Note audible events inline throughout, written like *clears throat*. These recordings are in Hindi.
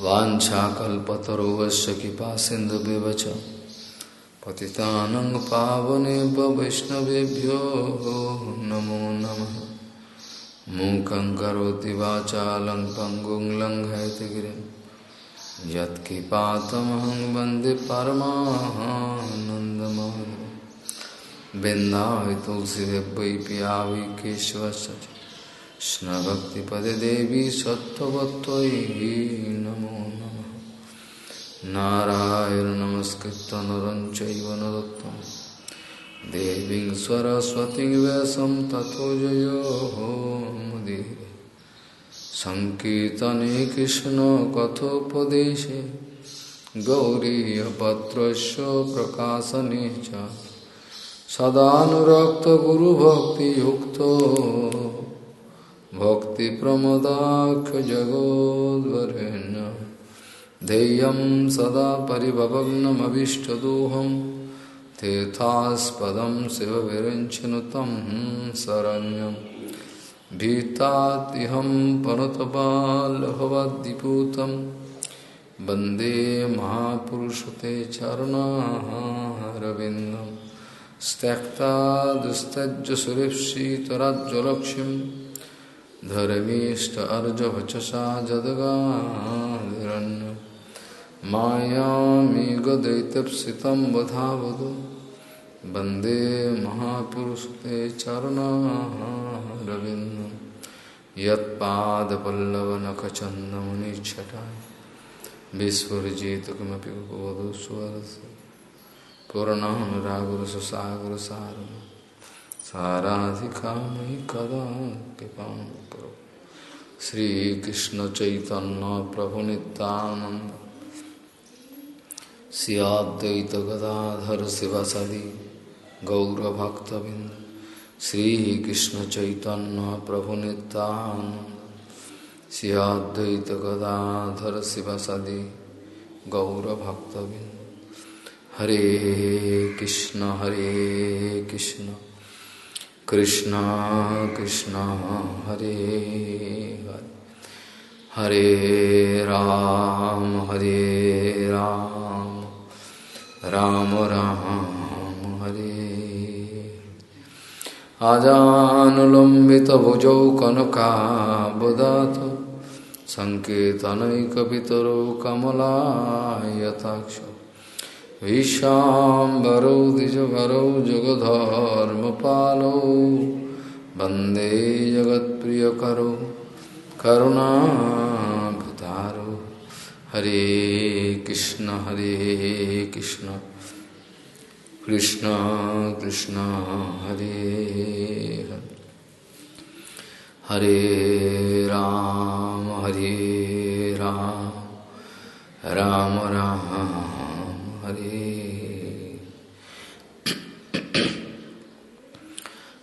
वाञ्छाकल्पतरुवश्च कृपा सिन्धुव्यवच पतितानं पावनेभ्य वैष्णवेभ्यो नमो नमः। मूकं करोति वाचालं पङ्गुं लङ्घयतिगिरिं यत्किपातमहं वंदे परमानन्दमाधवं बिन्दावि तुलसीदेव पिया वै केशवस्य। कृष्णभक्तिपदे देवी सत्त्ववत्त्वयि नमो नमः। नारायण नमस्कृत नरं चैव नरोत्तमं देवीं सरस्वतीं व्यासं ततो जयो मुदीरे। सङ्कीर्तने कृष्णकथोपदेशे प्रकाशने च। सदानुरक्तगुरुभक्तियुक्तो। भक्तिप्रमदाख्यजगोद्वरेण्य ध्येयं सदा परिभवग्नमभीष्टदोहं। तीर्थास्पदं शिवविरञ्चनु तं शरण्यं। भीतात्यहं पनुतपालभवद्दिपूतं वंदे महापुरुषते चरणारविन्दं त्यक्ता दुस्तज्ज सुरेप्सितराज्ज्वलक्ष्मीं धर्मीष्ट अर्जवचसा जदगाधिरण्य मायामेघदैत्यप्सितं वधावधु। वंदे महापुरुषते चरणारविन्दं। यत्पादपल्लवनखचन्दमुनिच्छटाय विस्फुरिजित किमपि उपवधु स्वरस्य पूर्णानुरागुरसुसागरसारम्। साराधिका मयि कदा कृपा करो श्रीकृष्ण चैतन्य प्रभु नित्यानंद सियाद्वैत गदाधर शिवसदी गौरभक्तबिंद श्रीकृष्ण चैतन्य प्रभु नित्यानंद सियाद्वैत गदाधर शिवसदी गौरभक्तबिंद हरे कृष्ण हरे कृष्ण। कृष्ण कृष्ण, हरे हरे। हरे राम हरे राम। राम राम, हरे। आजानुलम्बितभुजौ कनकाबुदात सङ्केतनैकपितरो कमलायताक्ष। विशाम्बरौ द्विजभरौ जुगधर्मपालौ। वंदे जगत्प्रियकरौ, करुणाभतारो। हरे कृष्ण हरे कृष्ण। कृष्ण कृष्ण हरे। हरे राम हरे राम। राम राम हरे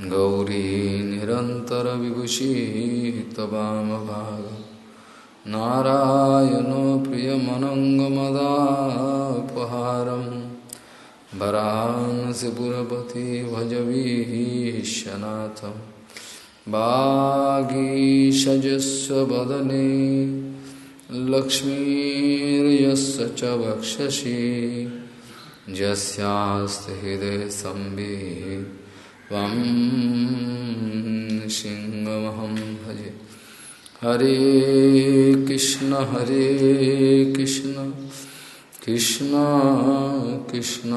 गौरी निरन्तरविभूषितवामभाग नारायणो प्रियमनङ्गमदापहारं। वरानसिपुरपति भजवीशनाथं वागीषजस्व वदने लक्ष्मीर्यस्य च वक्षसि। यस्यास्ति हृदयसंविः त्वं सिंहमहं भजे। हरे कृष्ण हरे कृष्ण कृष्ण कृष्ण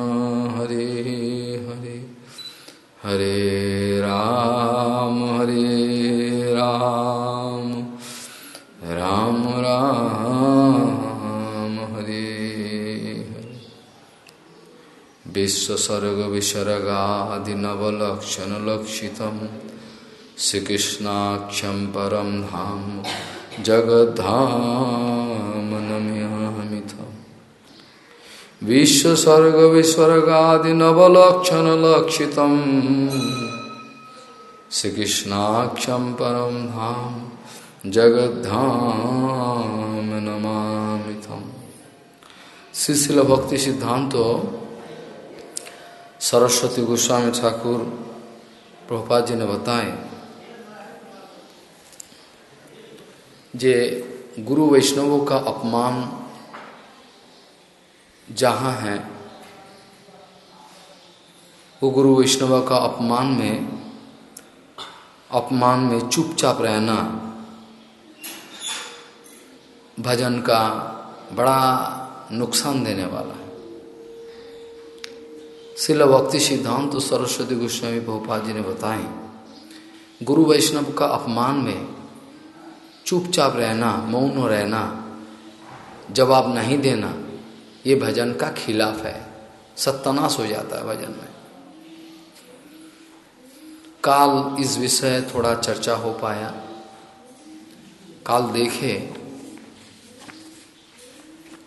हरे हरे। हरे राम हरे विश्वसर्ग विसर्गादिनवलक्षणलक्षितम् श्रीकृष्णाक्षं परं धाम जगद्धाम नम्यामिथम् विश्वसर्ग विसर्गादिनवलक्षणलक्षितम् श्रीकृष्णाक्षं परं धाम जगद्धाम नमामिथम् शिशिल भक्ति सिद्धांत सरस्वती गोस्वामी ठाकुर प्रभुपाद जी ने बताए जे गुरु वैष्णवों का अपमान जहाँ है, वो गुरु वैष्णव का अपमान में अपमान में चुपचाप रहना भजन का बड़ा नुकसान देने वाला शिल भक्ति सिद्धांत तो सरस्वती गोस्वामी भोपाल जी ने बताए गुरु वैष्णव का अपमान में चुपचाप रहना, मौन रहना, जवाब नहीं देना, ये भजन का खिलाफ है। सत्यानाश हो जाता है भजन में। काल इस विषय थोड़ा चर्चा हो पाया। काल देखे।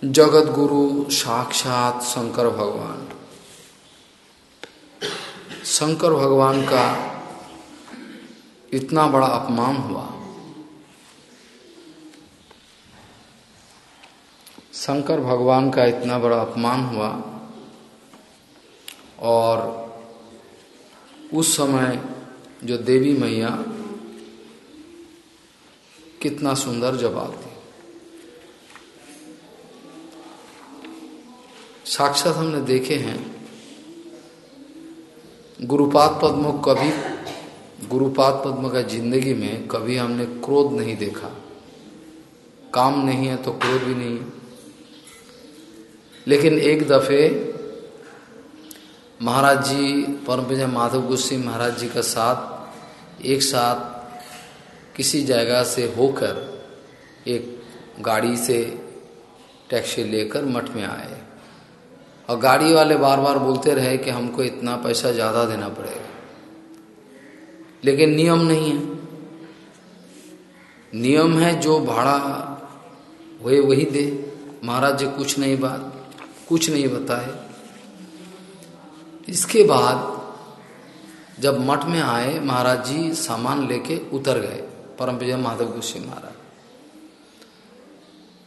जगत गुरु साक्षात शंकर भगवान। शंकर भगवान का इतना बड़ा अपमान हुआ। शंकर भगवान का इतना बड़ा अपमान हुआ और उस समय जो देवी मैया कितना सुंदर जवाब दी साक्षात हमने देखे हैं गुरुपाद पद्म कभी, गुरुपाद पद्म का ज़िंदगी में कभी हमने क्रोध नहीं देखा। काम नहीं है तो क्रोध भी नहीं। लेकिन एक दफे महाराज जी परम विजय माधव गुस्सी महाराज जी का साथ, एक साथ किसी जगह से होकर एक गाड़ी से टैक्सी लेकर मठ में आए। और गाड़ी वाले बार बार बोलते रहे कि हमको इतना पैसा ज़्यादा देना पड़ेगा। लेकिन नियम नहीं है। नियम है जो भाड़ा वही वही दे। महाराज जी, कुछ नहीं बात, कुछ नहीं बताए। इसके बाद जब मठ में आए, महाराज जी सामान लेके उतर गए, परम विजय माधव गुस्सी महाराज।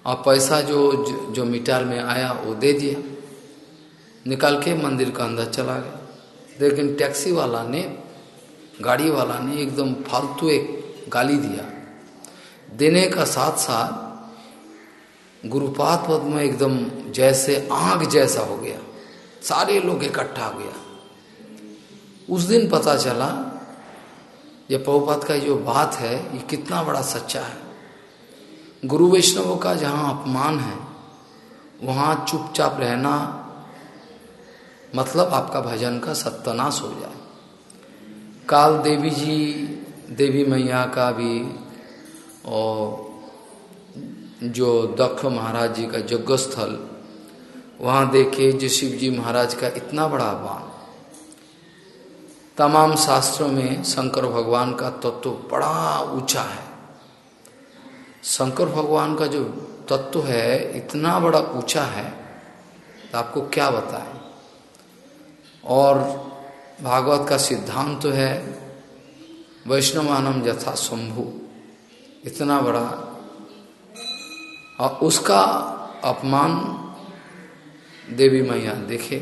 और पैसा जो जो मीटर में आया, वो दे दिया। निकाल के मंदिर का अंदर चला गया। लेकिन टैक्सी वाला ने, गाड़ी वाला ने एकदम फालतू एक गाली दिया। देने का साथ साथ गुरुपात पद में एकदम जैसे आग जैसा हो गया। सारे लोग इकट्ठा हो गया। उस दिन पता चला, ये पहुपात का जो बात है, ये कितना बड़ा सच्चा है। गुरु वैष्णवों का जहाँ अपमान है, वहाँ चुपचाप रहना मतलब आपका भजन का सत्यानाश हो जाए। काल देवी जी, देवी मैया का भी और जो दक्ष महाराज जी का यज्ञ स्थल वहाँ देखे जो शिव जी महाराज का इतना बड़ा बाण तमाम शास्त्रों में शंकर भगवान का तत्व बड़ा ऊँचा है। शंकर भगवान का जो तत्व है, इतना बड़ा ऊँचा है तो आपको क्या बताएँ? और भागवत का सिद्धांत तो है, वैष्णवानम यथा शंभु। इतना बड़ा। और उसका अपमान देवी मैया देखे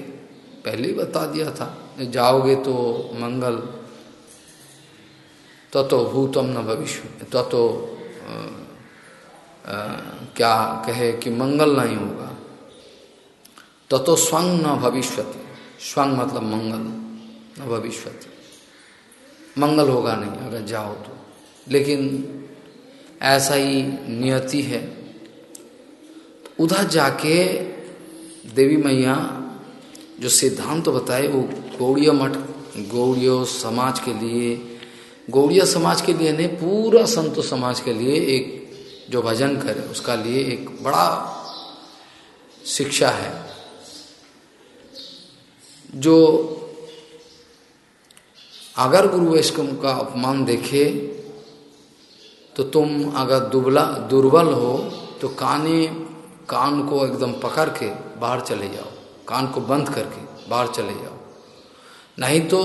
पहले ही बता दिया था, जाओगे तो मंगल, ततो भूतम न भविष्य, ततो क्या कहे कि मंगल नहीं होगा, ततो स्वंग न भविष्यति। स्वंग मतलब मंगल न भविष्यति मंगल होगा नहीं, अगर जाओ तो। लेकिन ऐसा ही नियति है। उधर जाके देवी मैया जो सिद्धांत तो बताए, वो गौड़िया मठ, गौड़ियो समाज के लिए, गौड़िया समाज के लिए नहीं, पूरा संतो समाज के लिए एक जो भजन करे, उसका लिए एक बड़ा शिक्षा है। जो अगर गुरु वैष्णव का अपमान देखे तो तुम अगर दुबला, दुर्बल हो तो काने, कान को एकदम पकड़ के बाहर चले जाओ। कान को बंद करके बाहर चले जाओ। नहीं तो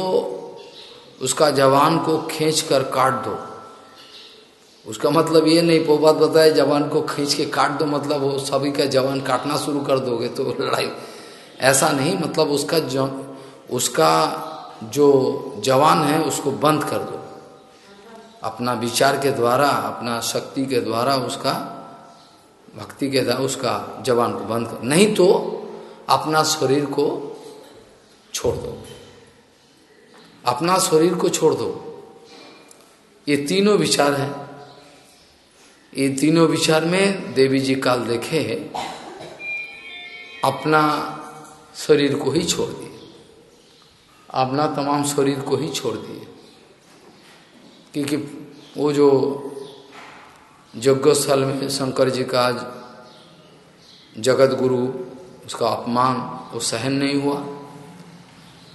उसका जवान को खींच कर काट दो। उसका मतलब ये नहीं, पोबात बताए, जवान को खींच के काट दो। मतलब वो सभी का जवान काटना शुरू कर दोगे तो लड़ाई ऐसा नहीं मतलब उसका जो उसका जो जवान है, उसको बंद कर दो। अपना विचार के द्वारा, अपना शक्ति के द्वारा उसका, भक्ति के द्वारा उसका जवान को बंद कर, नहीं तो अपना शरीर को छोड़ दो। अपना शरीर को छोड़ दो। ये तीनों विचार हैं। ये तीनों विचार में देवी जी काल देखे अपना शरीर को ही छोड़ दिए। अपना तमाम शरीर को ही छोड़ दिए। क्योंकि वो जो यज्ञ स्थल में शंकर जी का जगत गुरु, उसका अपमान, वो सहन नहीं हुआ।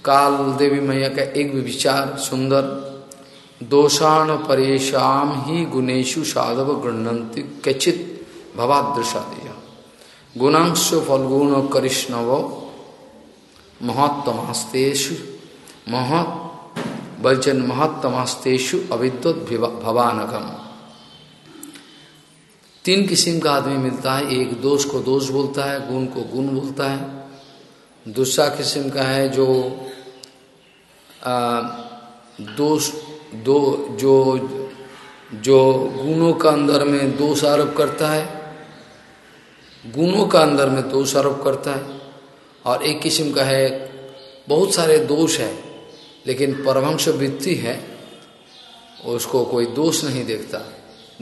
काल देवी मैया का एक भी विचार सुंदर, दोषाण परेशान ही गुणेशु साधव गृणंति कचित भवादृशा दिया गुणांश फलगुण करिष्णव महत्तमास्तेषु महत् बलचन महत्तमास्तेषु अविद्युत भवानगम तीन किस्म का आदमी मिलता है, एक दोष को दोष बोलता है, गुण को गुण बोलता है। दूसरा किस्म का है जो दोष, दो, जो जो गुणों का अंदर में दोष आरोप करता है, गुणों का अंदर में दोष आरोप करता है। और एक किस्म का है, बहुत सारे दोष है, लेकिन परमंश वृत्ति है, उसको कोई दोष नहीं देखता,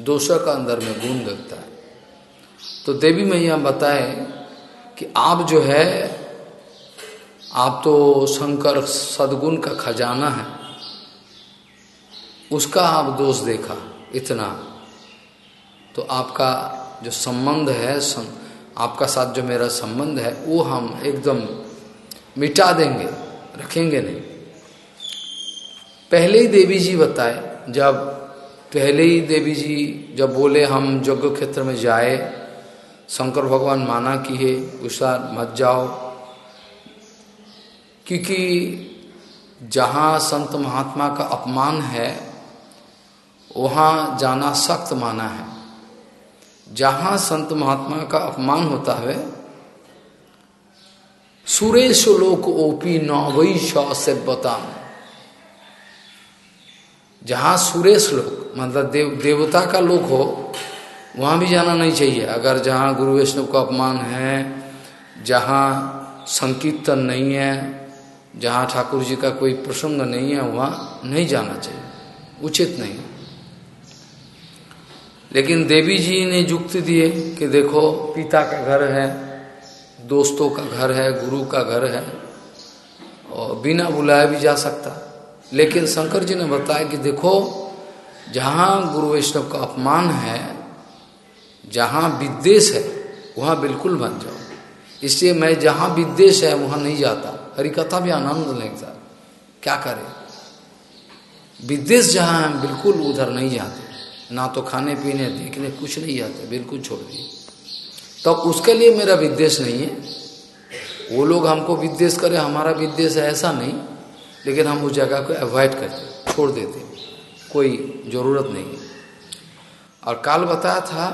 दोषों का अंदर में गुण देखता है। तो देवी मैया बताए कि आप जो है, आप तो शंकर सदगुण का खजाना है, उसका आप दोष देखा, इतना। तो आपका जो संबंध है आपका साथ जो मेरा संबंध है, वो हम एकदम मिटा देंगे, रखेंगे नहीं। पहले ही देवी जी बताए, जब पहले ही देवी जी जब बोले, हम यज्ञ क्षेत्र में जाए, शंकर भगवान माना कि है उषा मत जाओ। क्योंकि जहाँ संत महात्मा का अपमान है, वहाँ जाना सख्त माना है। जहाँ संत महात्मा का अपमान होता है, सुरेश लोक ओपी नवई सभ्यता जहाँ सुरेश लोक मतलब देव, देवता का लोक हो, वहाँ भी जाना नहीं चाहिए। अगर जहाँ गुरु वैष्णव का अपमान है, जहाँ संकीर्तन नहीं है, जहाँ ठाकुर जी का कोई प्रसंग नहीं है, वहाँ नहीं जाना चाहिए। उचित नहीं। लेकिन देवी जी ने युक्ति दिए कि देखो, पिता का घर है, दोस्तों का घर है, गुरु का घर है, और बिना बुलाए भी जा सकता। लेकिन शंकर जी ने बताया कि देखो, जहाँ गुरु वैष्णव का अपमान है, जहाँ विद्वेश है, वहाँ बिल्कुल बन जाओ। इसलिए मैं जहाँ विद्वेश है, वहाँ नहीं जाता। हरिकथा भी आनंद लगता क्या करे? विद्वेश जहाँ है बिल्कुल उधर नहीं जाते। ना तो खाने पीने, देखने, कुछ नहीं जाते बिल्कुल छोड़ दिए तो उसके लिए मेरा विद्वेश नहीं है। वो लोग हमको विद्वेश करे, हमारा विद्वेश ऐसा नहीं, लेकिन हम उस जगह को अवॉइड करते छोड़ देते कोई ज़रूरत नहीं और काल बताया था,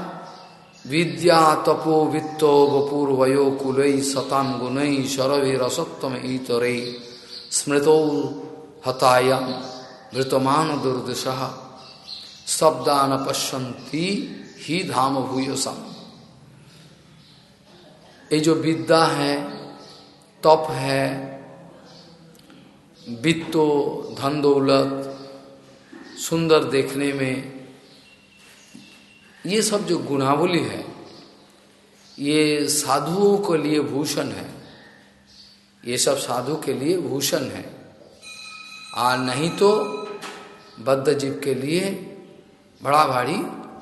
विद्या तपो वित्तो वपुर वयो कुलई सतान गुणई शरवे रसत्तम ईतरे। स्मृतो हतायम मृतमान दुर्दशा। शब्दान पश्यंती ही धाम भूयसम ये जो विद्या है, तप है, वित्तो धन दौलत सुंदर देखने में, ये सब जो गुणावली है, ये साधुओं के लिए भूषण है। ये सब साधु के लिए भूषण है। और नहीं तो बद्ध जीव के लिए बड़ा भारी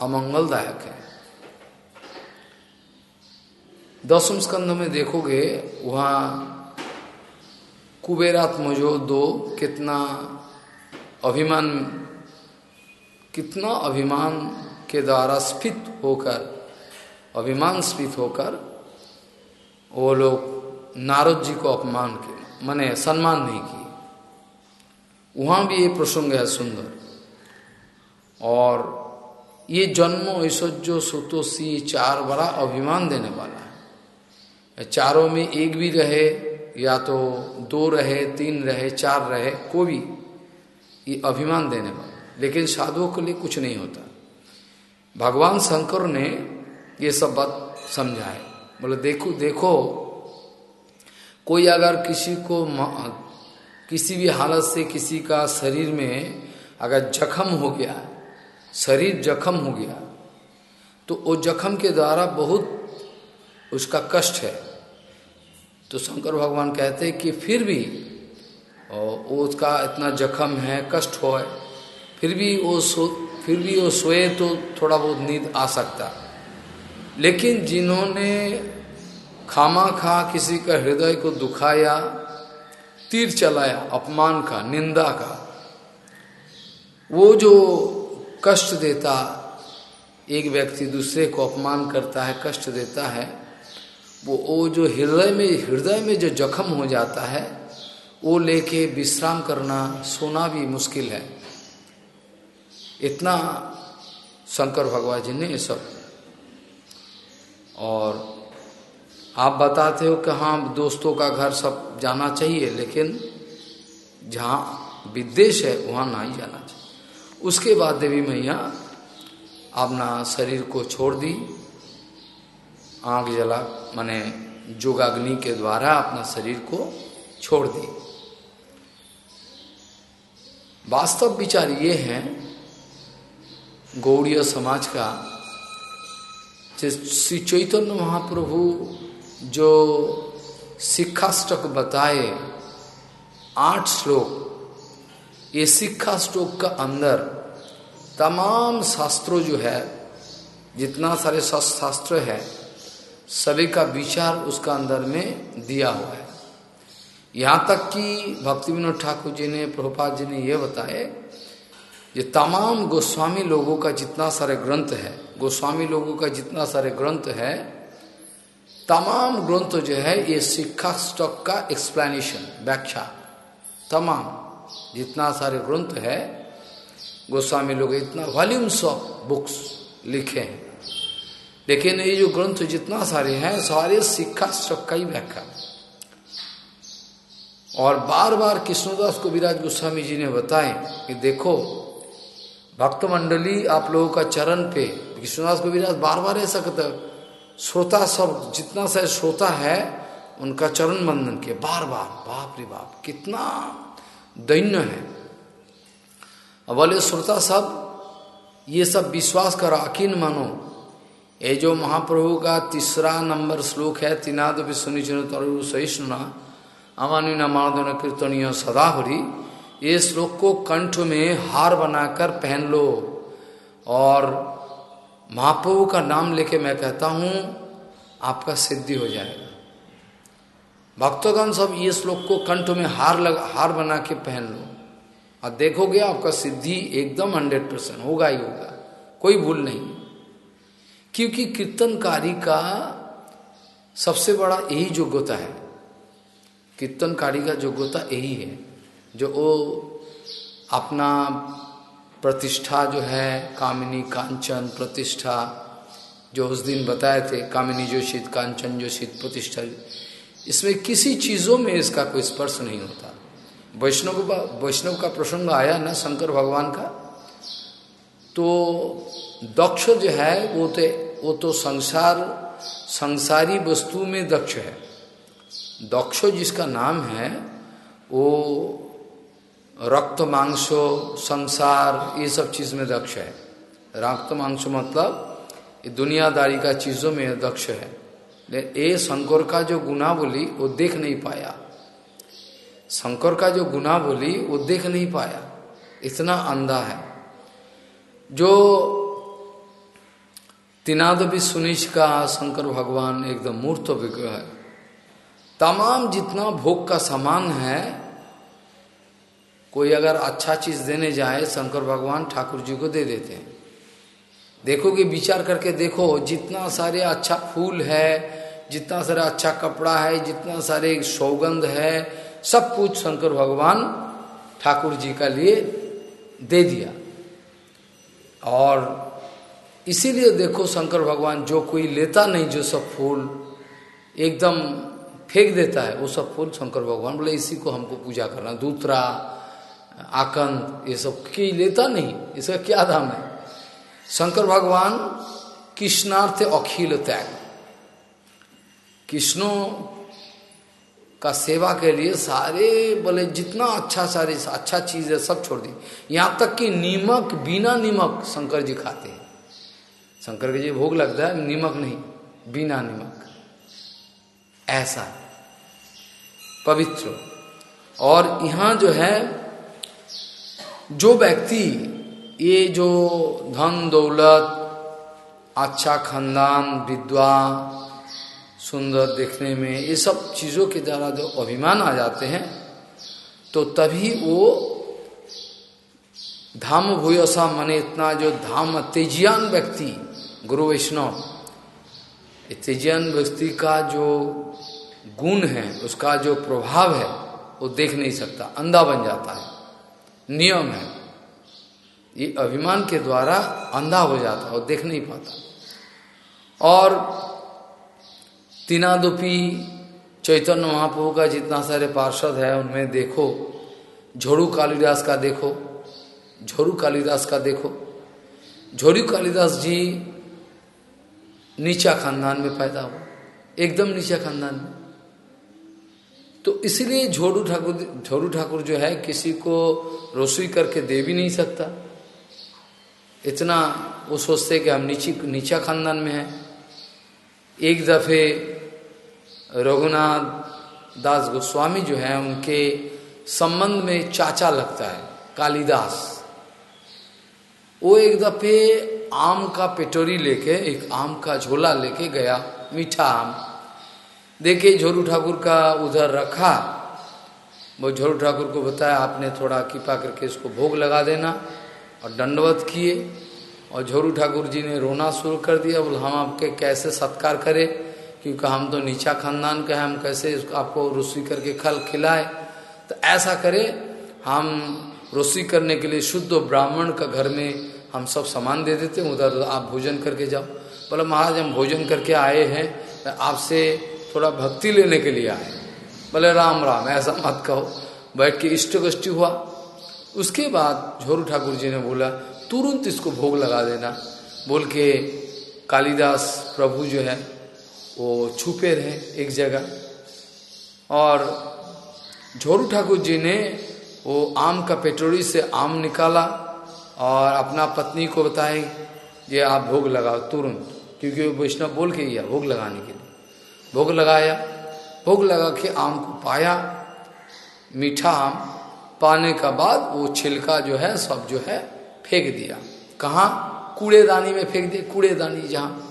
अमंगलदायक है। दसम स्कंध में देखोगे, वहाँ कुबेरात्मजो दो, कितना अभिमान कितना अभिमान के द्वारा स्फित होकर, अभिमान स्फित होकर वो लोग नारद जी को अपमान किए। मैंने सम्मान नहीं किए। वहाँ भी ये प्रसंग है सुंदर। और ये जन्मो ऐश्वर्य सुतोषी चार बड़ा अभिमान देने वाला है। चारों में एक भी रहे, या तो दो रहे, तीन रहे, चार रहे, कोई भी, ये अभिमान देने वाला लेकिन साधुओं के लिए कुछ नहीं होता। भगवान शंकर ने ये सब बात समझाए बोले, देखो देखो, कोई अगर किसी को किसी भी हालत से किसी का शरीर में अगर जख्म हो गया शरीर जख्म हो गया तो वो जख्म के द्वारा बहुत उसका कष्ट है। तो शंकर भगवान कहते कि फिर भी और उसका इतना जख्म है कष्ट हो है, फिर भी वो सो फिर भी वो सोए तो थोड़ा बहुत नींद आ सकता। लेकिन जिन्होंने खामा खा किसी का हृदय को दुखाया तीर चलाया अपमान का निंदा का वो जो कष्ट देता, एक व्यक्ति दूसरे को अपमान करता है, कष्ट देता है, वो वो जो हृदय में हृदय में जो जख्म हो जाता है, वो लेके विश्राम करना सोना भी मुश्किल है। इतना शंकर भगवान जी ने ये सब। और आप बताते हो कि हाँ दोस्तों का घर सब जाना चाहिए, लेकिन जहाँ विदेश है, वहाँ नहीं जाना चाहिए। उसके बाद देवी मैया अपना शरीर को छोड़ दी, आग जला, माने जोगाग्नि के द्वारा अपना शरीर को छोड़ दी। वास्तव विचार ये है, गौड़ीय समाज का श्री चैतन्य महाप्रभु जो शिक्षाष्टक बताए, आठ श्लोक, ये शिक्षा श्लोक का अंदर तमाम शास्त्रों जो है, जितना सारे शास्त्र है, सभी का विचार उसका अंदर में दिया हुआ है। यहाँ तक कि भक्ति विनोद ठाकुर जी ने, प्रभुपाद जी ने यह बताए ये तमाम गोस्वामी लोगों का जितना सारे ग्रंथ है, गोस्वामी लोगों का जितना सारे ग्रंथ है, तमाम ग्रंथ जो है, ये शिक्षा स्टॉक का एक्सप्लेनेशन व्याख्या, तमाम जितना सारे ग्रंथ है गोस्वामी लोग इतना वॉल्यूम्स ऑफ़ बुक्स लिखे हैं। लेकिन ये जो ग्रंथ जितना सारे हैं, सारे शिक्षा स्टॉक का ही व्याख्या। और बार बार कृष्णदास को विराज गोस्वामी जी ने बताए कि देखो भक्त मंडली आप लोगों का चरण पे कृष्णदास को विराज बार बार ऐसा कहते श्रोता सब जितना सा श्रोता है, उनका चरण बंधन किया। बार बार बाप रे बाप, कितना दैन्य है। अब बोले श्रोता सब ये सब विश्वास करो अकीन मानो, ये जो महाप्रभु का तीसरा नंबर श्लोक है, तिनाद विश्वनिचन तरु सहिष्णुना, अमानी न मानदन कीर्तनीय सदा हरी, ये श्लोक को कंठ में हार बनाकर पहन लो और महाप्रभु का नाम लेके मैं कहता हूँ, आपका सिद्धि हो जाएगा। भक्तगण सब ये श्लोक को कंठ में हार लग, हार बना के पहन लो। और देखोगे आपका सिद्धि एकदम हंड्रेड परसेंट होगा ही होगा। कोई भूल नहीं। क्योंकि कीर्तनकारी का सबसे बड़ा यही योग्यता है। कीर्तनकारी का योग्यता यही है। जो वो अपना प्रतिष्ठा जो है, कामिनी कांचन प्रतिष्ठा, जो उस दिन बताए थे, कामिनी जो शीत कांचन जो शीत प्रतिष्ठा, इसमें किसी चीज़ों में इसका कोई स्पर्श नहीं होता। वैष्णव वैष्णव का प्रसंग आया ना, शंकर भगवान का तो दक्ष जो है, वो तो वो तो संसार, संसारी वस्तु में दक्ष है। दक्ष जिसका नाम है, वो रक्त, मांसो, संसार, ये सब चीज़ में दक्ष है। रक्त, मांसो मतलब दुनियादारी का चीज़ों में दक्ष है। ये शंकर का जो गुना बोली, वो देख नहीं पाया। शंकर का जो गुना बोली, वो देख नहीं पाया। इतना अंधा है। जो तिनाद भी सुनिश का, शंकर भगवान एकदम मूर्त विग्रह है। तमाम जितना भोग का सामान है, कोई अगर अच्छा चीज़ देने जाए, शंकर भगवान ठाकुर जी को दे देते हैं। देखोगे विचार करके देखो, जितना सारे अच्छा फूल है, जितना सारा अच्छा कपड़ा है, जितना सारे सौगंध है सब कुछ शंकर भगवान ठाकुर जी का लिए दे दिया। और इसीलिए देखो शंकर भगवान जो कोई लेता नहीं, जो सब फूल एकदम फेंक देता है, वो सब फूल शंकर भगवान बोले, इसी को हमको पूजा करना दूसरा आकंद, ये सब की लेता नहीं, इसका क्या दाम है? शंकर भगवान कृष्णार्थ अखिल त्याग। कृष्णो का सेवा के लिए सारे, बोले, जितना अच्छा सारे अच्छा चीज़ है, सब छोड़ दी। यहाँ तक कि नीमक, बिना नीमक शंकर जी खाते हैं। शंकर जी भोग लगता है, नीमक नहीं, बिना नीमक। ऐसा पवित्र। और यहाँ जो है, जो व्यक्ति, ये जो धन दौलत अच्छा खानदान विद्वा सुंदर देखने में, ये सब चीज़ों के द्वारा जो अभिमान आ जाते हैं तो तभी वो धाम भूयसा माने इतना जो धाम तेजियान व्यक्ति, गुरु वैष्णव तेजियान व्यक्ति का जो गुण है, उसका जो प्रभाव है, वो देख नहीं सकता, अंधा बन जाता है, नियम है। ये अभिमान के द्वारा अंधा हो जाता है और देख नहीं पाता। और तीनादुपी चैतन्य महाप्रभु का जितना सारे पार्षद है, उनमें देखो। झोड़ू कालिदास का देखो। झोड़ू कालिदास का देखो। झोड़ू कालिदास जी नीचा खानदान में पैदा हुआ एकदम नीचा खानदान में। तो इसलिए झोड़ू ठाकुर झोड़ू ठाकुर जो है, किसी को रसोई करके दे भी नहीं सकता। इतना वो सोचते कि हम नीची, नीचा खानदान में हैं। एक दफे रघुनाथ दास गोस्वामी जो है, उनके संबंध में चाचा लगता है, कालिदास। वो एक दफे आम का पेटोरी लेके, एक आम का झोला लेके गया, मीठा आम। देखे झोरू ठाकुर का उधर रखा। वो झोरू ठाकुर को बताया, आपने थोड़ा कृपा करके इसको भोग लगा देना और दंडवत किए। और झोरू ठाकुर जी ने रोना शुरू कर दिया, बोल, हम आपके कैसे सत्कार करें? क्योंकि हम तो नीचा खानदान का है, हम कैसे आपको रसोई करके खल खिलाए? तो ऐसा करें, हम रसोई करने के लिए शुद्ध ब्राह्मण का घर में हम सब सामान दे देते हैं, उधर आप भोजन करके जाओ। बोले, महाराज, हम भोजन करके आए हैं तो आपसे थोड़ा भक्ति लेने के लिए आए बोले, राम राम, ऐसा मत कहो। बैठ के इष्ट गोष्ठी हुआ। उसके बाद झोरू ठाकुर जी ने बोला, तुरंत इसको भोग लगा देना। बोल के कालिदास प्रभु जो है वो छुपे रहे एक जगह। और झोरू ठाकुर जी ने वो आम का पेटोरी से आम निकाला और अपना पत्नी को बताए ये आप भोग लगाओ तुरंत। क्योंकि वो वैष्णव बोल के गया भोग लगाने के लिए। भोग लगाया। भोग लगा के आम को पाया। मीठा आम पाने का बाद वो छिलका जो है सब जो है फेंक दिया। कहाँ? कूड़ेदानी में फेंक दिया। कूड़ेदानी जहाँ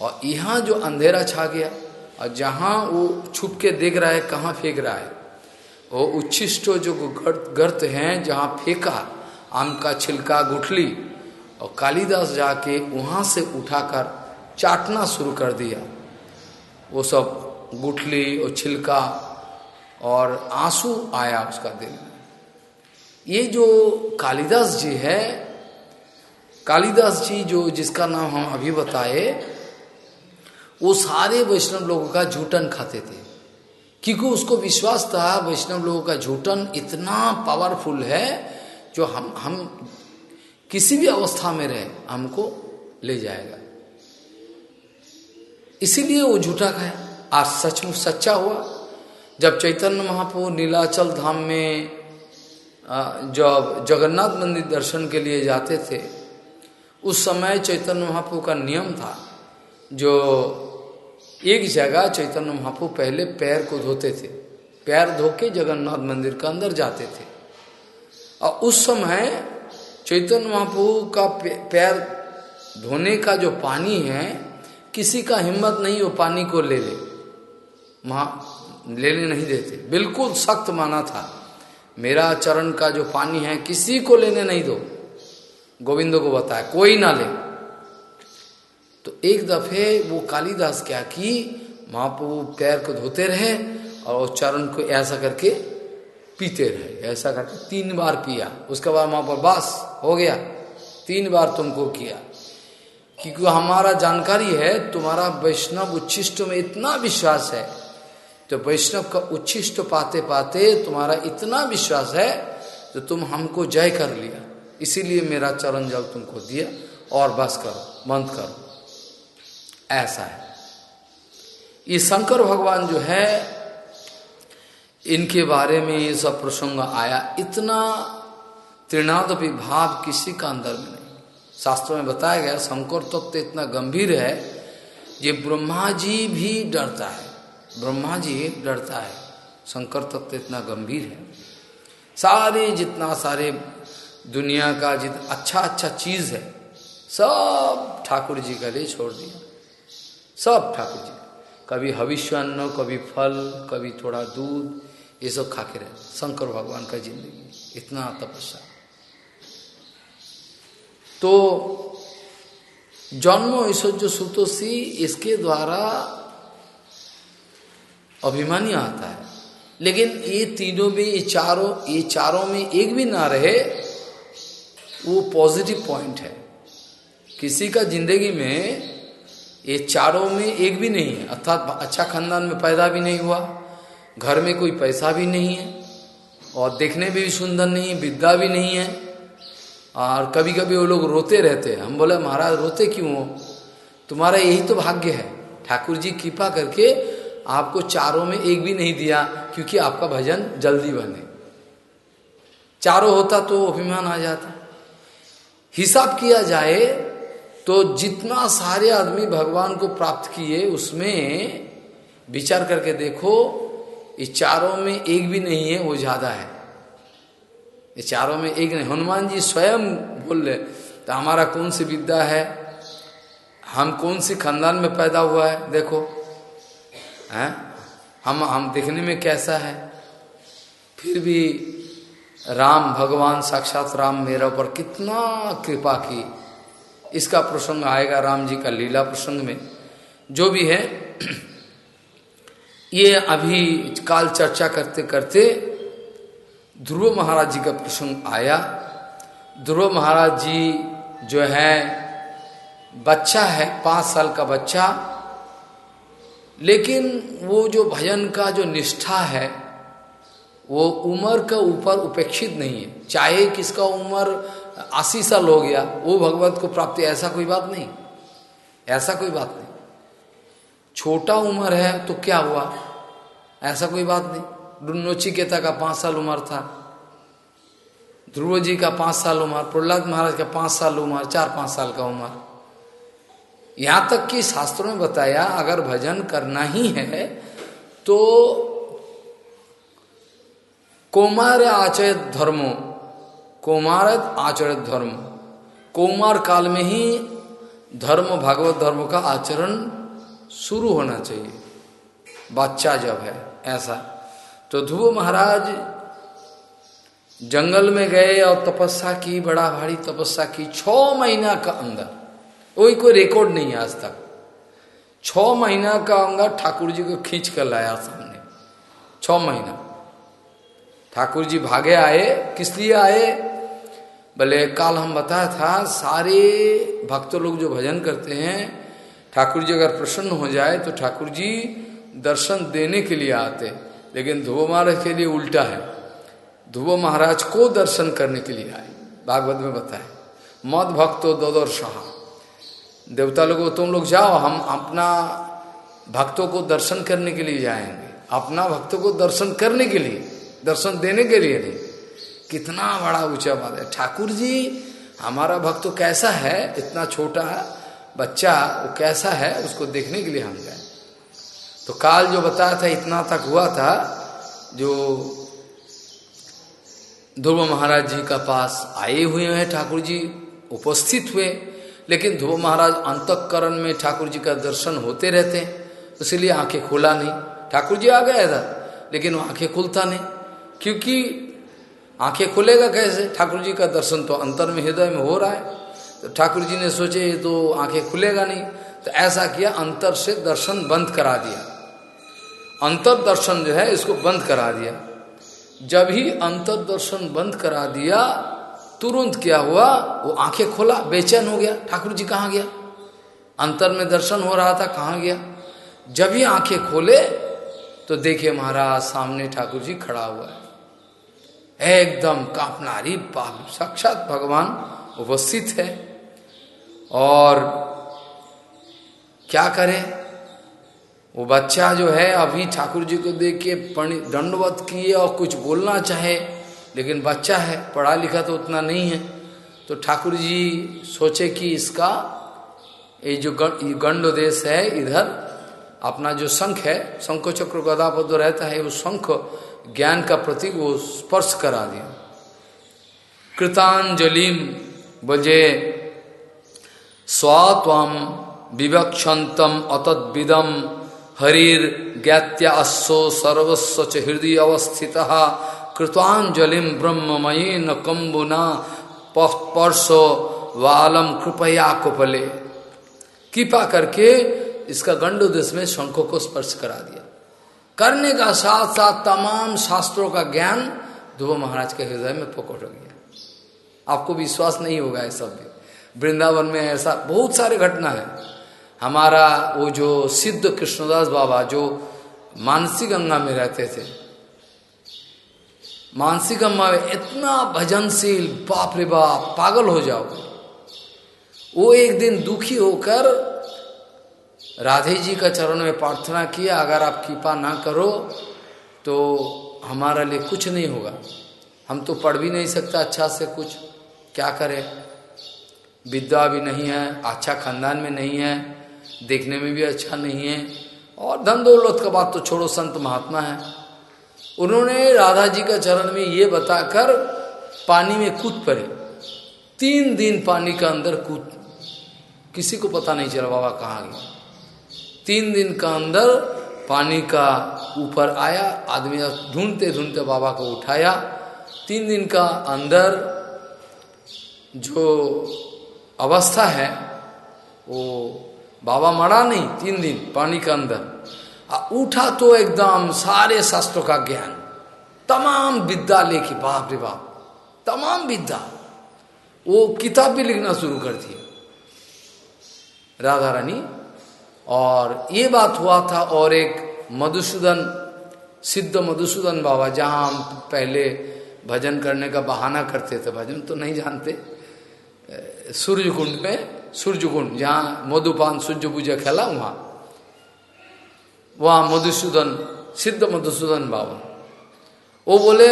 और यहाँ जो अंधेरा छा गया, और जहाँ वो छुप के देख रहा है, कहाँ फेंक रहा है? वो उच्छिष्ट जो गर्त गर्त हैं, जहाँ फेंका, आम का छिलका गुठली, और कालिदास जाके वहाँ से उठाकर चाटना शुरू कर दिया। वो सब गुठली और छिलका और आँसू आया उसका दिल में। ये जो कालिदास जी है, कालिदास जी जो जिसका नाम हम अभी बताए वो सारे वैष्णव लोगों का झूठन खाते थे। क्योंकि उसको विश्वास था, वैष्णव लोगों का झूठन इतना पावरफुल है जो हम हम किसी भी अवस्था में रहे, हमको ले जाएगा। इसीलिए वो झूठा खाए। आज सचमुच सच्चा हुआ। जब चैतन्य महाप्रभु नीलाचल धाम में जब जगन्नाथ मंदिर दर्शन के लिए जाते थे, उस समय चैतन्य महाप्रभु का नियम था, जो एक जगह चैतन्य महाप्रभु पहले पैर को धोते थे। पैर धोके जगन्नाथ मंदिर के अंदर जाते थे। और उस समय चैतन्य महाप्रभु का पैर धोने का जो पानी है, किसी का हिम्मत नहीं वो पानी को ले ले। वहाँ लेने नहीं देते। बिल्कुल सख्त माना था। मेरा चरण का जो पानी है, किसी को लेने नहीं दो। गोविंदो को बताया, कोई ना ले। तो एक दफे वो कालीदास क्या की महाप्रभु पैर को धोते रहे और चरण को ऐसा करके पीते रहे। ऐसा करके तीन बार पिया उसके बाद वहाँ पर बस हो गया। तीन बार तुमको किया। क्योंकि हमारा जानकारी है, तुम्हारा वैष्णव उच्छिष्ट में इतना विश्वास है। तो वैष्णव का उच्छिष्ट पाते पाते तुम्हारा इतना विश्वास है तो तुम हमको जय कर लिया। इसीलिए मेरा चरण जल तुमको दिया। और बस करो, बंद करो। ऐसा है। ये शंकर भगवान जो है, इनके बारे में ये सब प्रसंग आया। इतना त्रिनाद भाव किसी का अंदर में नहीं। शास्त्रों में बताया गया, शंकर तत्व तो इतना गंभीर है, ये ब्रह्मा जी भी डरता है। ब्रह्मा जी डरता है। शंकर तत्व तो इतना गंभीर है। सारे जितना सारे दुनिया का जितना अच्छा अच्छा चीज़ है, सब ठाकुर जी का लिए छोड़ दिया। सब ठाकुर जी। कभी हविष्यन्न कभी फल, कभी थोड़ा दूध, ये सब खा के रहे। शंकर भगवान का ज़िंदगी। इतना तपस्या। तो जन्म ऐश्वर्य सुतोषी, इसके द्वारा अभिमानी आता है। लेकिन ये तीनों में, ये चारों ये चारों में एक भी ना रहे, वो पॉजिटिव पॉइंट है। किसी का ज़िंदगी में ये चारों में एक भी नहीं है। अर्थात अच्छा खानदान में पैदा भी नहीं हुआ, घर में कोई पैसा भी नहीं है, और देखने में भी सुंदर नहीं है, विद्या भी नहीं है, और कभी कभी वो लोग रोते रहते हैं। हम बोले, महाराज, रोते क्यों हो? तुम्हारा यही तो भाग्य है। ठाकुर जी कृपा करके आपको चारों में एक भी नहीं दिया, क्योंकि आपका भजन जल्दी बने। चारों होता तो अभिमान आ जाता। हिसाब किया जाए तो जितना सारे आदमी भगवान को प्राप्त किए, उसमें विचार करके देखो इस चारों में एक भी नहीं है, वो ज़्यादा है। ये चारों में एक नहीं। हनुमान जी स्वयं बोल रहे तो हमारा कौन सी विद्या है? हम कौन सी खानदान में पैदा हुआ है? देखो, हैं? हम हम देखने में कैसा है? फिर भी राम, भगवान साक्षात राम मेरा ऊपर कितना कृपा की इसका प्रसंग आएगा राम जी का लीला प्रसंग में। जो भी है, ये अभी काल चर्चा करते करते ध्रुव महाराज जी का प्रसंग आया। ध्रुव महाराज जी जो है, बच्चा है, पाँच साल का बच्चा, लेकिन वो जो भजन का जो निष्ठा है, वो उम्र का ऊपर उपेक्षित नहीं है। चाहे किसका उम्र अस्सी साल हो गया वो भगवत को प्राप्ति, ऐसा कोई बात नहीं। ऐसा कोई बात नहीं। छोटा उम्र है तो क्या हुआ? ऐसा कोई बात नहीं। नोचिकेता का पाँच साल उम्र था। ध्रुव जी का पाँच साल उम्र, प्रहलाद महाराज का पाँच साल उम्र, चार पाँच साल का उम्र। यहाँ तक कि शास्त्रों में बताया, अगर भजन करना ही है तो कौमार आचरित धर्मो। कौमार आचरित धर्म। कौमार काल में ही धर्म, भागवत धर्म का आचरण शुरू होना चाहिए। बच्चा जब है, ऐसा। तो ध्रुव महाराज जंगल में गए और तपस्या की, बड़ा भारी तपस्या की छ महीना का अंदर। कोई कोई रिकॉर्ड नहीं है आज तक। छ महीना का अंदर ठाकुर जी को खींच कर लाया सामने। छ महीना। ठाकुर जी भागे आए, किस लिए आए? भले काल हम बताया था, सारे भक्त लोग जो भजन करते हैं, ठाकुर जी अगर प्रसन्न हो जाए तो ठाकुर जी दर्शन देने के लिए आते लेकिन ध्रुव महाराज के लिए उल्टा है। ध्रुव महाराज को दर्शन करने के लिए आए। भागवत में बताए मद भक्तो दोदर शाह देवता लोगों, तुम लोग जाओ, हम अपना भक्तों को दर्शन करने के लिए जाएँगे। अपना भक्तों को दर्शन करने के लिए, दर्शन देने के लिए नहीं। कितना बड़ा ऊँचा बात है। ठाकुर जी, हमारा भक्त तो कैसा है? इतना छोटा बच्चा, वो कैसा है? उसको देखने के लिए हम गए। तो काल जो बताया था, इतना तक हुआ था, जो ध्रुव महाराज जी का पास आए हुए हैं ठाकुर जी, उपस्थित हुए, लेकिन ध्रुव महाराज अंतकरण में ठाकुर जी का दर्शन होते रहते हैं, इसलिए आँखें खोला नहीं। ठाकुर जी आ गए इधर, लेकिन वो आँखें खुलता नहीं, क्योंकि आँखें खुलेगा कैसे? ठाकुर जी का दर्शन तो अंतर में हृदय में हो रहा है। तो ठाकुर जी ने सोचे तो आँखें खुलेगा नहीं। तो ऐसा किया, अंतर से दर्शन बंद करा दिया। अंतर दर्शन जो है, इसको बंद करा दिया। जब ही अंतर दर्शन बंद करा दिया, तुरंत क्या हुआ? वो आँखें खोला, बेचैन हो गया। ठाकुर जी कहाँ गया? अंतर में दर्शन हो रहा था, कहाँ गया? जब ही आँखें खोले तो देखे महाराज, सामने ठाकुर जी खड़ा हुआ है। एकदम कापनारी पाप। साक्षात भगवान उपस्थित है। और क्या करें? वो बच्चा जो है, अभी ठाकुर जी को देख के दंडवत किए और कुछ बोलना चाहे, लेकिन बच्चा है, पढ़ा लिखा तो उतना नहीं है। तो ठाकुर जी सोचे कि इसका ये जो गंड देश है, इधर अपना जो शंख है, शंख चक्र गदा पद रहता है, वो शंख ज्ञान का प्रतीक वो स्पर्श करा दिया। कृतांजलिम बजे स्वात्वम विवक्षतम अतद्विदम हरिर ज्ञात्या सर्वस्व च हृदय अवस्थित। कृतांजलिम ब्रह्ममयी न कम्बुना पर्शो वालम कृपया कुपले। कृपा करके इसका गंडोदश में शंखों को स्पर्श करा दिया। करने का साथ साथ तमाम शास्त्रों का ज्ञान ध्रुव महाराज के हृदय में पकड़ हो गया। आपको विश्वास नहीं होगा ये सब वृंदावन में ऐसा बहुत सारे घटना है। हमारा वो जो सिद्ध कृष्णदास बाबा जो मानसी गंगा में रहते थे, मानसी गंगा में इतना भजनशील, बाप रे बाप, पागल हो जाओ। वो एक दिन दुखी होकर राधे जी का चरण में प्रार्थना किया अगर आप कृपा ना करो तो हमारा लिए कुछ नहीं होगा। हम तो पढ़ भी नहीं सकता अच्छा से कुछ। क्या करें? विद्या भी नहीं है अच्छा खानदान में नहीं है, देखने में भी अच्छा नहीं है। और धन दौलत का बात तो छोड़ो, संत महात्मा है। उन्होंने राधा जी का चरण में ये बताकर पानी में कूद पड़े। तीन दिन पानी का अंदर कूद। किसी को पता नहीं चला, बाबा कहाँ गया तीन दिन का अंदर पानी का ऊपर आया, आदमी ढूंढते ढूंढते बाबा को उठाया। तीन दिन का अंदर जो अवस्था है, वो बाबा मरा नहीं, तीन दिन पानी के अंदर। आ, उठा तो एकदम सारे शास्त्रों का ज्ञान, तमाम विद्या लेके, बाप रे बाप, तमाम विद्या। वो किताब भी लिखना शुरू कर दी राधा रानी और ये बात हुआ था और एक मधुसूदन, सिद्ध मधुसूदन बाबा, जहाँ हम पहले भजन करने का बहाना करते थे, भजन तो नहीं जानते। सूर्य कुंड में सूर्य कुंड जहाँ मधुपान सूर्य पूजा खेला, वहाँ। वहाँ मधुसूदन, सिद्ध मधुसूदन बाबा। वो बोले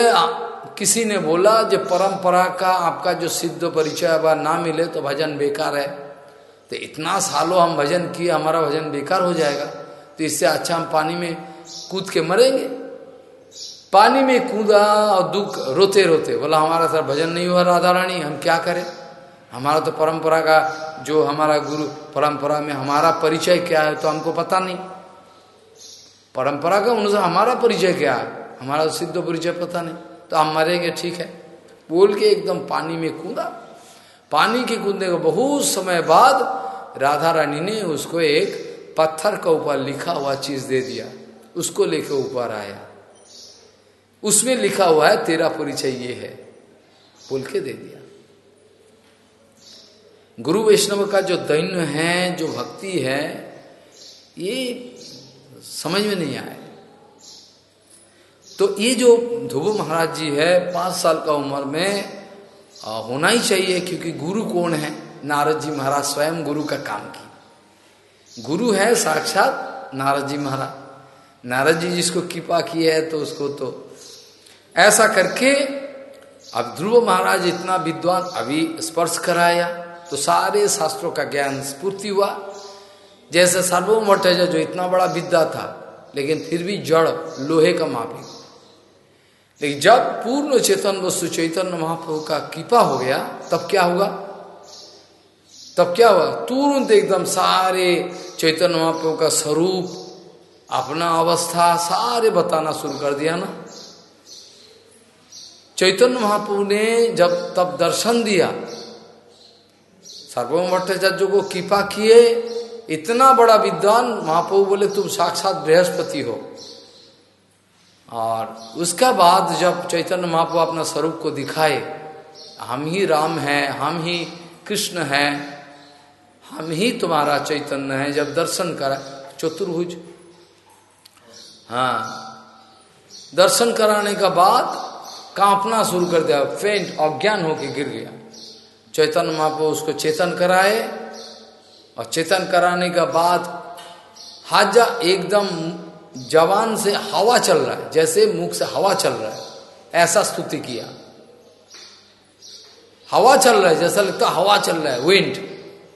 किसी ने बोला जो परंपरा का आपका जो सिद्ध परिचय अब ना मिले तो भजन बेकार है। तो इतना सालों हम भजन किए, हमारा भजन बेकार हो जाएगा। तो इससे अच्छा हम पानी में कूद के मरेंगे। पानी में कूदा और दुख रोते रोते, बोला, हमारा सर भजन नहीं हुआ, राधा रानी, हम क्या करें? हमारा तो परंपरा का, जो हमारा गुरु परंपरा में हमारा परिचय क्या है तो हमको पता नहीं। परंपरा का अनुसार हमारा परिचय क्या है? हमारा तो सिद्ध परिचय पता नहीं। तो हम मरेंगे, ठीक है। बोल के एकदम पानी में कूदा। पानी के कूदने के बहुत समय बाद राधा रानी ने उसको एक पत्थर का ऊपर लिखा हुआ चीज़ दे दिया। उसको लेके ऊपर आया। उसमें लिखा हुआ है, तेरा परिचय ये है। बोल के दे दिया। गुरु वैष्णव का जो दैन्य है, जो भक्ति है, ये समझ में नहीं आए तो ये जो ध्रुव महाराज जी है, पाँच साल का उम्र में होना ही चाहिए, क्योंकि गुरु कौन है? नारद जी महाराज स्वयं गुरु का काम की गुरु है साक्षात नारद जी महाराज। नारद जी जिसको कृपा की है तो उसको तो ऐसा करके अब ध्रुव महाराज इतना विद्वान अभी स्पर्श कराया तो सारे शास्त्रों का ज्ञान स्फूर्ति हुआ। जैसे भट्टाचार्य जो इतना बड़ा विद्या था, लेकिन फिर भी जड़, लोहे का मापी लेकिन जब पूर्ण चेतन वस्तु चैतन्य महाप्रभु का कृपा हो गया, तब क्या हुआ? तब क्या हुआ? तुरंत एकदम सारे चैतन्य महाप्रभु का स्वरूप, अपना अवस्था सारे बताना शुरू कर दिया ना। चैतन्य महाप्रभु ने जब तब दर्शन दिया सर्वम भट्टाचार्य को कृपा किए, इतना बड़ा विद्वान महाप्रभु बोले, तुम साक्षात बृहस्पति हो। और उसका बाद जब चैतन्य महाप्रभु अपना स्वरूप को दिखाए, हम ही राम हैं, हम ही कृष्ण हैं, हम ही तुम्हारा चैतन्य है, जब दर्शन करा, चतुर्भुज। हाँ दर्शन कराने का बाद कांपना शुरू कर दिया, फेंट अज्ञान होके गिर गया। चैतन्य महाप्रभु उसको चेतन कराए, और चेतन कराने का बाद हाजा एकदम जवान से हवा चल रहा है, जैसे मुख से हवा चल रहा है, ऐसा स्तुति किया। हवा चल रहा है, जैसा लगता हवा चल रहा है विंड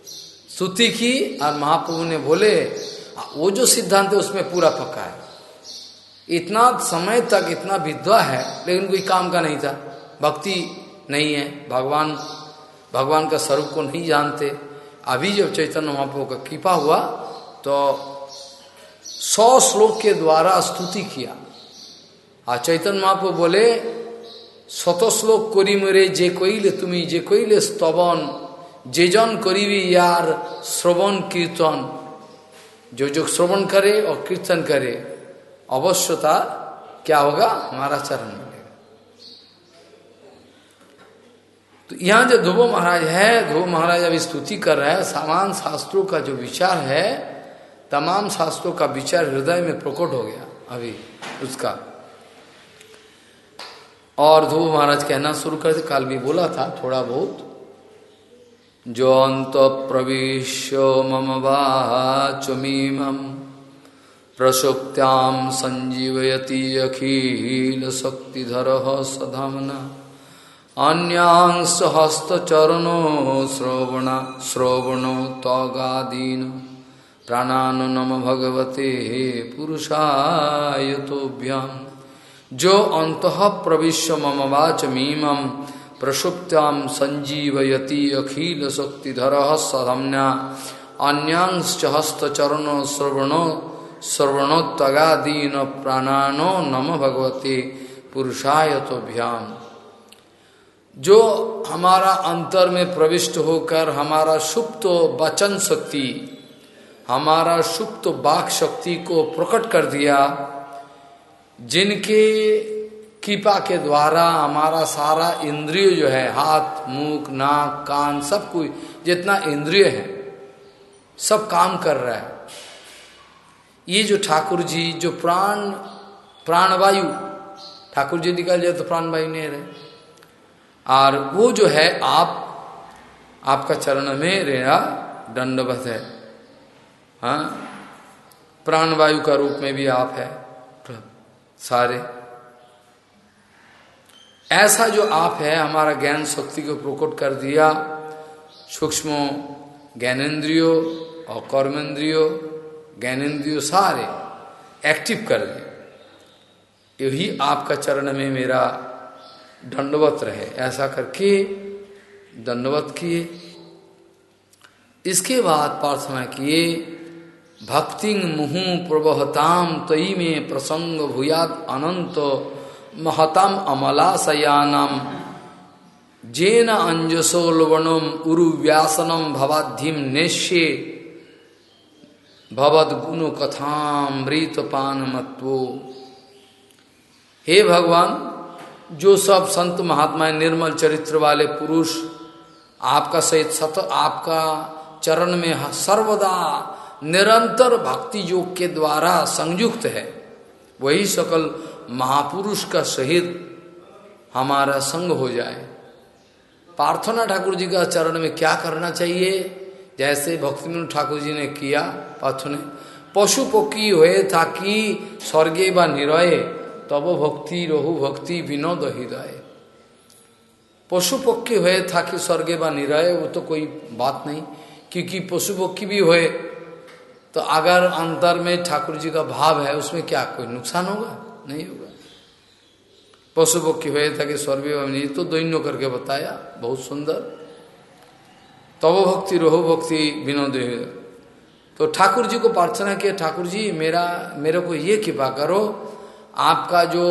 स्तुति की और महाप्रभु ने बोले वो जो सिद्धांत है उसमें पूरा पक्का है। इतना समय तक इतना विद्वा है, लेकिन कोई काम का नहीं था। भक्ति नहीं है। भगवान भगवान का स्वरूप को नहीं जानते। अभी जब चैतन्य महाप्रभु का कृपा हुआ तो सौ श्लोक के द्वारा स्तुति किया আর চৈতন্য মহাপ্রভু বলে শত শ্লোক করি মরে যে কইলে তুমি যে কইলে স্তবন যেজন করিবি यार श्रवण कीर्तन जो जो श्रवण करे और कीर्तन करे अवश्यता क्या होगा हमारा चरण मिलेगा तो यहां जो ध्रुव महाराज है ध्रुव महाराज अभी स्तुति कर रहे हैं सामान शास्त्रों का जो विचार है तमाम शास्त्रों का विचार हृदय में प्रकट हो गया अभी उसका। और ध्रुव महाराज कहना शुरू कर कल भी बोला था थोड़ा बहुत। जो अंत प्रवेश मम वाचमीम प्रसुप्त्याम संजीवयति अखिल शक्तिधर सधामना। हस्तचरणो श्रवण श्रवणो तगादीन प्राणान नम भगवते पुरुषाय तोभ्याम जो अंत प्रवेश मम वाच मीम प्रसुप्त्याम संजीवयति अखिल शक्तिधर सधम्या अन्यांश हस्तचरण श्रवणो, श्रवणोत्तगादीन प्राणानो नम भगवते पुरुषाय तोभ्याम जो हमारा अंतर में प्रविष्ट होकर हमारा सुप्त वचन शक्ति हमारा सुप्त बाक शक्ति को प्रकट कर दिया, जिनके कृपा के द्वारा हमारा सारा इंद्रिय जो है, हाथ, मुख, नाक, कान, सब कुछ जितना इंद्रिय है, सब काम कर रहा है। ये जो ठाकुर जी जो प्राण, प्राणवायु ठाकुर जी निकल जाए तो प्राणवायु नहीं रहे। और वो जो है, आप, आपका चरण में रेणा दंडवत है। हाँ? प्राणवायु का रूप में भी आप है सारे। ऐसा जो आप है, हमारा ज्ञान शक्ति को प्रकट कर दिया। सूक्ष्म, ज्ञानेन्द्रियो और कर्मेंद्रियो ज्ञानेन्द्रियो सारे एक्टिव कर दिए। यही आपका चरण में मेरा दंडवत रहे। ऐसा करके दंडवत किए। इसके बाद प्रार्थना किए। भक्ति मुहु प्रवहताम तई में प्रसंग भूयात अनंत महतम अमलाशयानम। जेन अंजसो लवणम उरु व्यासनम भवाधिम नेश्ये भवद गुण कथामृत पान मत्वो हे भगवान, जो सब संत महात्मा निर्मल चरित्र वाले पुरुष, आपका सहित सत, आपका चरण में सर्वदा निरंतर भक्ति योग के द्वारा संयुक्त है। वही सकल महापुरुष का सहित हमारा संग हो जाए। प्रार्थना ठाकुर जी का चरण में क्या करना चाहिए? जैसे भक्ति मनु ठाकुर जी ने किया प्रार्थना पशु पक्षी हुए था कि स्वर्गे व निरय, तब भक्ति रघु भक्ति विनोद हृदय। पशु पक्षी हुए था कि स्वर्गे व निरय, वो तो कोई बात नहीं। क्योंकि पशु पक्षी भी हुए तो अगर अंतर में ठाकुर जी का भाव है, उसमें क्या कोई नुकसान होगा? नहीं होगा। पशु पक्षी हुए था स्वर्वी तो दैन्य करके बताया, बहुत सुंदर। तब भक्ति, रोहो भक्ति, विनोद। तो ठाकुर जी को प्रार्थना किया, ठाकुर जी, मेरा, मेरे को ये कृपा करो, आपका जो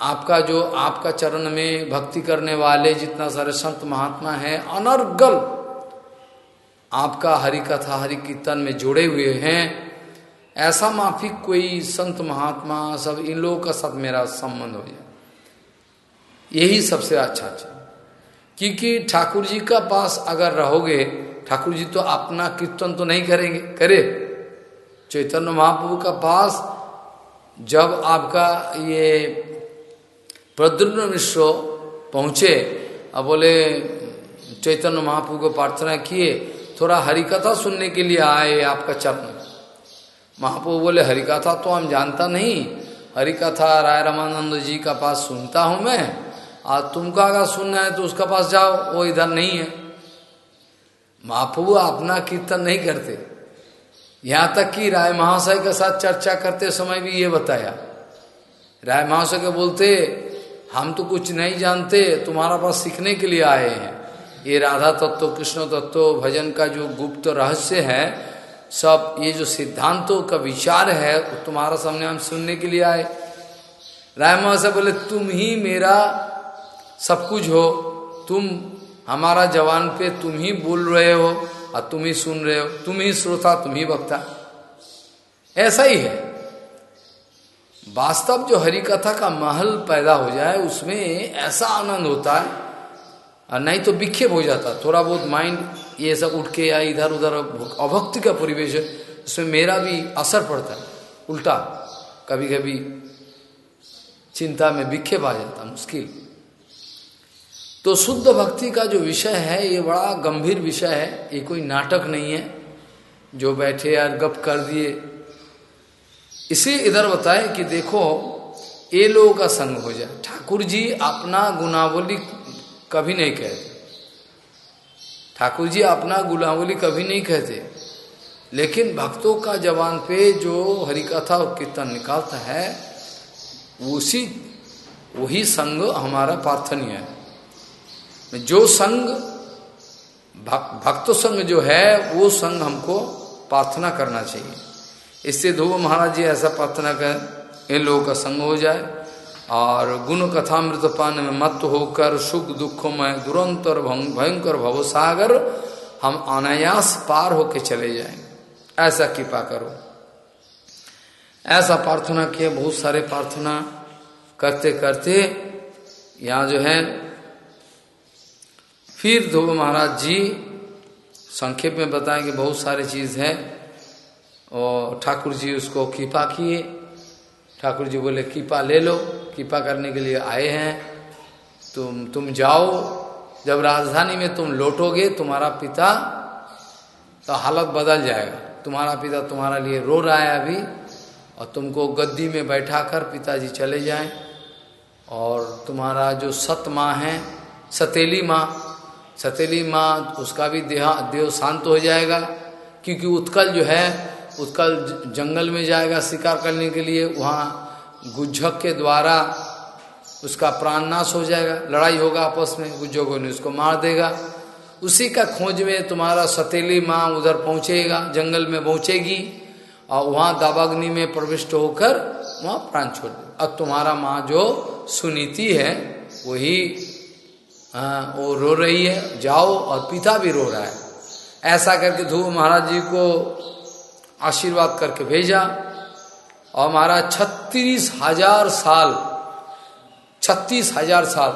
आपका जो, आपका चरण में भक्ति करने वाले जितना सारे संत महात्मा हैं, अनर्गल आपका हरि कथा, हरि कीर्तन में जुड़े हुए हैं। ऐसा माफिक कोई संत महात्मा, सब इन लोगों का साथ मेरा संबंध हो जाए। यही सबसे अच्छा चीज़। क्योंकि ठाकुर जी का पास अगर रहोगे, ठाकुर जी तो अपना कीर्तन तो नहीं करेंगे, करे। चैतन्य महाप्रभु का पास जब आपका ये प्रद्युम्न मिश्र पहुँचे, अब बोले, चैतन्य महाप्रभु को प्रार्थना किए थोड़ा हरिकथा सुनने के लिए आए आपका चरण महाप्रभु बोले, हरिकथा तो हम जानता नहीं। हरिकथा राय रामानंद जी का पास सुनता हूँ मैं। और तुमको अगर सुनना है तो उसका पास जाओ, वो इधर नहीं है। महाप्रभु अपना कीर्तन नहीं करते। यहाँ तक कि राय महाशय के साथ चर्चा करते समय भी ये बताया। राय महाशय के बोलते, हम तो कुछ नहीं जानते, तुम्हारा पास सीखने के लिए आए हैं। ये राधा तत्व, कृष्ण तत्व, भजन का जो गुप्त रहस्य है, सब ये जो सिद्धांतों का विचार है, वो तुम्हारा सामने हम सुनने के लिए आए। राय से बोले, तुम ही मेरा सब कुछ हो। तुम हमारा जवान पे तुम ही बोल रहे हो और तुम ही सुन रहे हो। तुम ही श्रोता, तुम ही वक्ता। ऐसा ही है। वास्तव जो हरि कथा का महल पैदा हो जाए, उसमें ऐसा आनंद होता है और नहीं तो विक्षेप हो जाता। थोड़ा बहुत माइंड ये सब उठ के या इधर उधर अभक्ति का परिवेश है, उसमें मेरा भी असर पड़ता है। उल्टा कभी कभी चिंता में विक्षेप आ जाता, मुश्किल। तो शुद्ध भक्ति का जो विषय है, ये बड़ा गंभीर विषय है, ये कोई नाटक नहीं है। जो बैठे यार गप कर दिए। इसे इधर बताए कि देखो, ये लोगों का संग हो जाए। ठाकुर जी अपना गुनावली कभी नहीं कहते। ठाकुर जी अपना गुनावली कभी नहीं कहते। लेकिन भक्तों का जवान पे जो हरिकथा और कीर्तन निकालता है उसी वही संग हमारा प्रार्थनीय है। जो संग भक, भक्त संग जो है वो संग हमको प्रार्थना करना चाहिए। इससे ध्रुव महाराज जी ऐसा प्रार्थना कर इन लोगों का संग हो जाए। और गुण कथामृत पान में मत होकर सुख दुखों में दुरंतर भयंकर भवसागर हम अनायास पार होके चले जाएँ। ऐसा कृपा करो। ऐसा प्रार्थना किए, बहुत सारे प्रार्थना करते करते यहाँ जो है, फिर ध्रुव महाराज जी संक्षेप में बताएँ कि बहुत सारे चीज़ है और ठाकुर जी उसको कृपा किए। ठाकुर जी बोले, कृपा ले लो। कृपा करने के लिए आए हैं। तुम तुम जाओ। जब राजधानी में तुम लौटोगे, तुम्हारा पिता तो हालत बदल जाएगा। तुम्हारा पिता तुम्हारा लिए रो रहा है अभी, और तुमको गद्दी में बैठाकर पिताजी चले जाएँ, और तुम्हारा जो सत माँ है, सतेली माँ सतेली माँ, उसका भी देहा, देव शांत हो जाएगा, क्योंकि उत्कल जो है, उत्कल जंगल में जाएगा शिकार करने के लिए, वहाँ गुज्जक के द्वारा उसका प्राण नाश हो जाएगा, लड़ाई होगा आपस में, गुज्जकों ने उसको मार देगा। उसी का खोज में तुम्हारा सतीली माँ उधर पहुंचेगा, जंगल में पहुंचेगी और वहाँ दावाग्नि में प्रविष्ट होकर वहाँ प्राण छोड़ अब तुम्हारा माँ जो सुनीति है, वही वो रो रही है, जाओ और पिता भी रो रहा है। ऐसा करके ध्रुव महाराज जी को आशीर्वाद करके भेजा। और हमारा छत्तीस हज़ार साल, छत्तीस हज़ार साल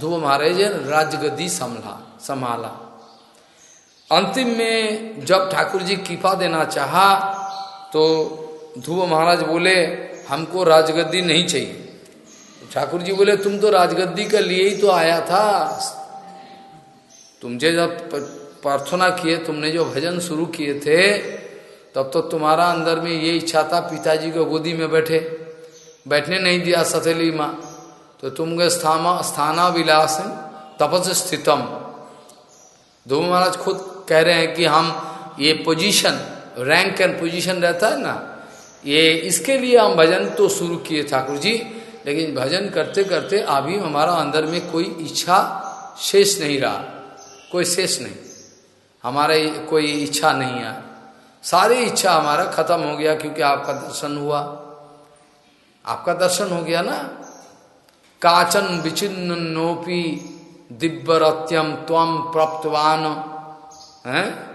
ध्रुव महाराज राजगद्दी संभला, संभाला। अंतिम में जब ठाकुर जी कृपा देना चाहा तो ध्रुव महाराज बोले, हमको राजगद्दी नहीं चाहिए। ठाकुर जी बोले, तुम तो राजगद्दी के लिए ही तो आया था। तुमसे जब प्रार्थना किए, तुमने जो भजन शुरू किए थे तब तो तुम्हारा अंदर में ये इच्छा था पिताजी को गोदी में बैठे। बैठने नहीं दिया सथेली माँ। तो तुम गए स्थाना स्थाना विलास तपस स्थितम धूम महाराज खुद कह रहे हैं कि हम ये पोजीशन रैंक एंड पोजीशन रहता है ना, ये इसके लिए हम भजन तो शुरू किए ठाकुर जी, लेकिन भजन करते करते अभी हमारा अंदर में कोई इच्छा शेष नहीं रहा। कोई शेष नहीं। हमारे कोई इच्छा नहीं है। सारी इच्छा हमारा खत्म हो गया क्योंकि आपका दर्शन हुआ। आपका दर्शन हो गया ना? काचन विचिन्न नोपी दिव्य रत्यम त्वम प्राप्तवान। है?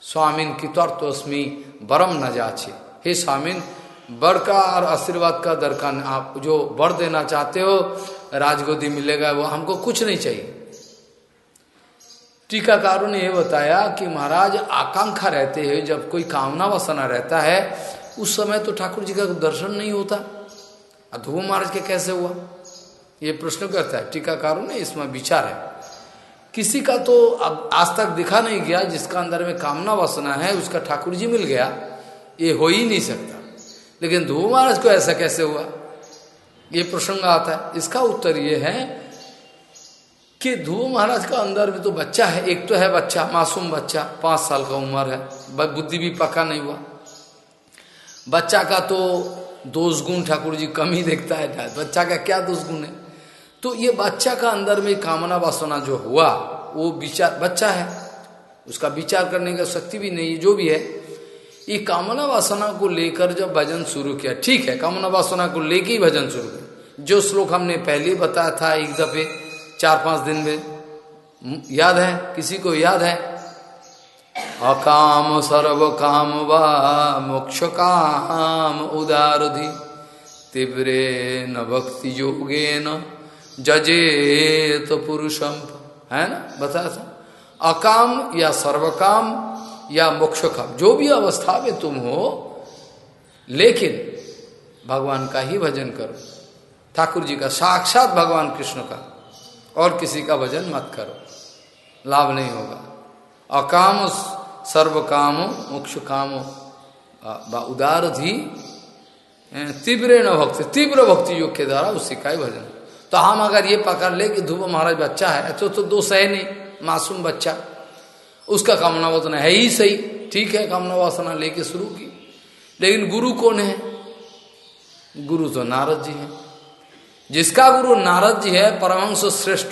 स्वामीन कितर्थोस्मी बरम न जाचे। हे स्वामीन बर का और आशीर्वाद का दरकार आप जो वर देना चाहते हो, राजगोदी मिलेगा, वो हमको कुछ नहीं चाहिए। टीकाकारों ने यह बताया कि महाराज आकांक्षा रहते हैं, जब कोई कामना वसना रहता है, उस समय तो ठाकुर जी का दर्शन नहीं होता। ध्रुव महाराज के कैसे हुआ? ये प्रश्न करता है। टीकाकारों ने इसमें विचार है। किसी का तो अब आज तक दिखा नहीं गया, जिसका अंदर में कामना वासना है, उसका ठाकुर जी मिल गया। ये हो ही नहीं सकता। लेकिन ध्रुव महाराज को ऐसा कैसे हुआ? ये प्रसंग आता है। इसका उत्तर ये है कि ध्रुव महाराज का अंदर में तो बच्चा है, एक तो है बच्चा, मासूम बच्चा, पाँच साल का उम्र है बुद्धि भी पक्का नहीं हुआ। बच्चा का तो दोष गुण ठाकुर जी कम ही देखता है बच्चा का क्या दोष गुण है? तो ये बच्चा का अंदर में कामना वासना जो हुआ, वो विचार बच्चा है। उसका विचार करने का शक्ति भी नहीं, जो भी है, ये कामना वासना को लेकर जब भजन शुरू किया, ठीक है, कामना वासना को लेके ही भजन शुरू किया। जो श्लोक हमने पहले बताया था एक दफे चार पाँच दिन में। याद है? किसी को याद है? अकाम सर्व काम व मोक्ष काम उदारधि तीव्रे न भक्ति योगे न जजे तो पुरुषम है ना? बताया था। अकाम या सर्वकाम या मोक्ष काम जो भी अवस्था में तुम हो, लेकिन भगवान का ही भजन करो। ठाकुर जी का साक्षात भगवान कृष्ण का। और किसी का भजन मत करो। लाभ नहीं होगा। अकाम सर्व काम मोक्ष काम उदार थी तीव्र न भक्ति, तीव्र भक्ति योग के द्वारा उसी का ही भजन। तो हम अगर ये पकड़ ले कि ध्रुव महाराज बच्चा है तो तो दोष है नहीं, मासूम बच्चा। उसका कामना वासना है ही सही, ठीक है, कामना वासना लेके शुरू की। लेकिन गुरु कौन है? गुरु तो नारद जी है। जिसका गुरु नारद जी है परमंश श्रेष्ठ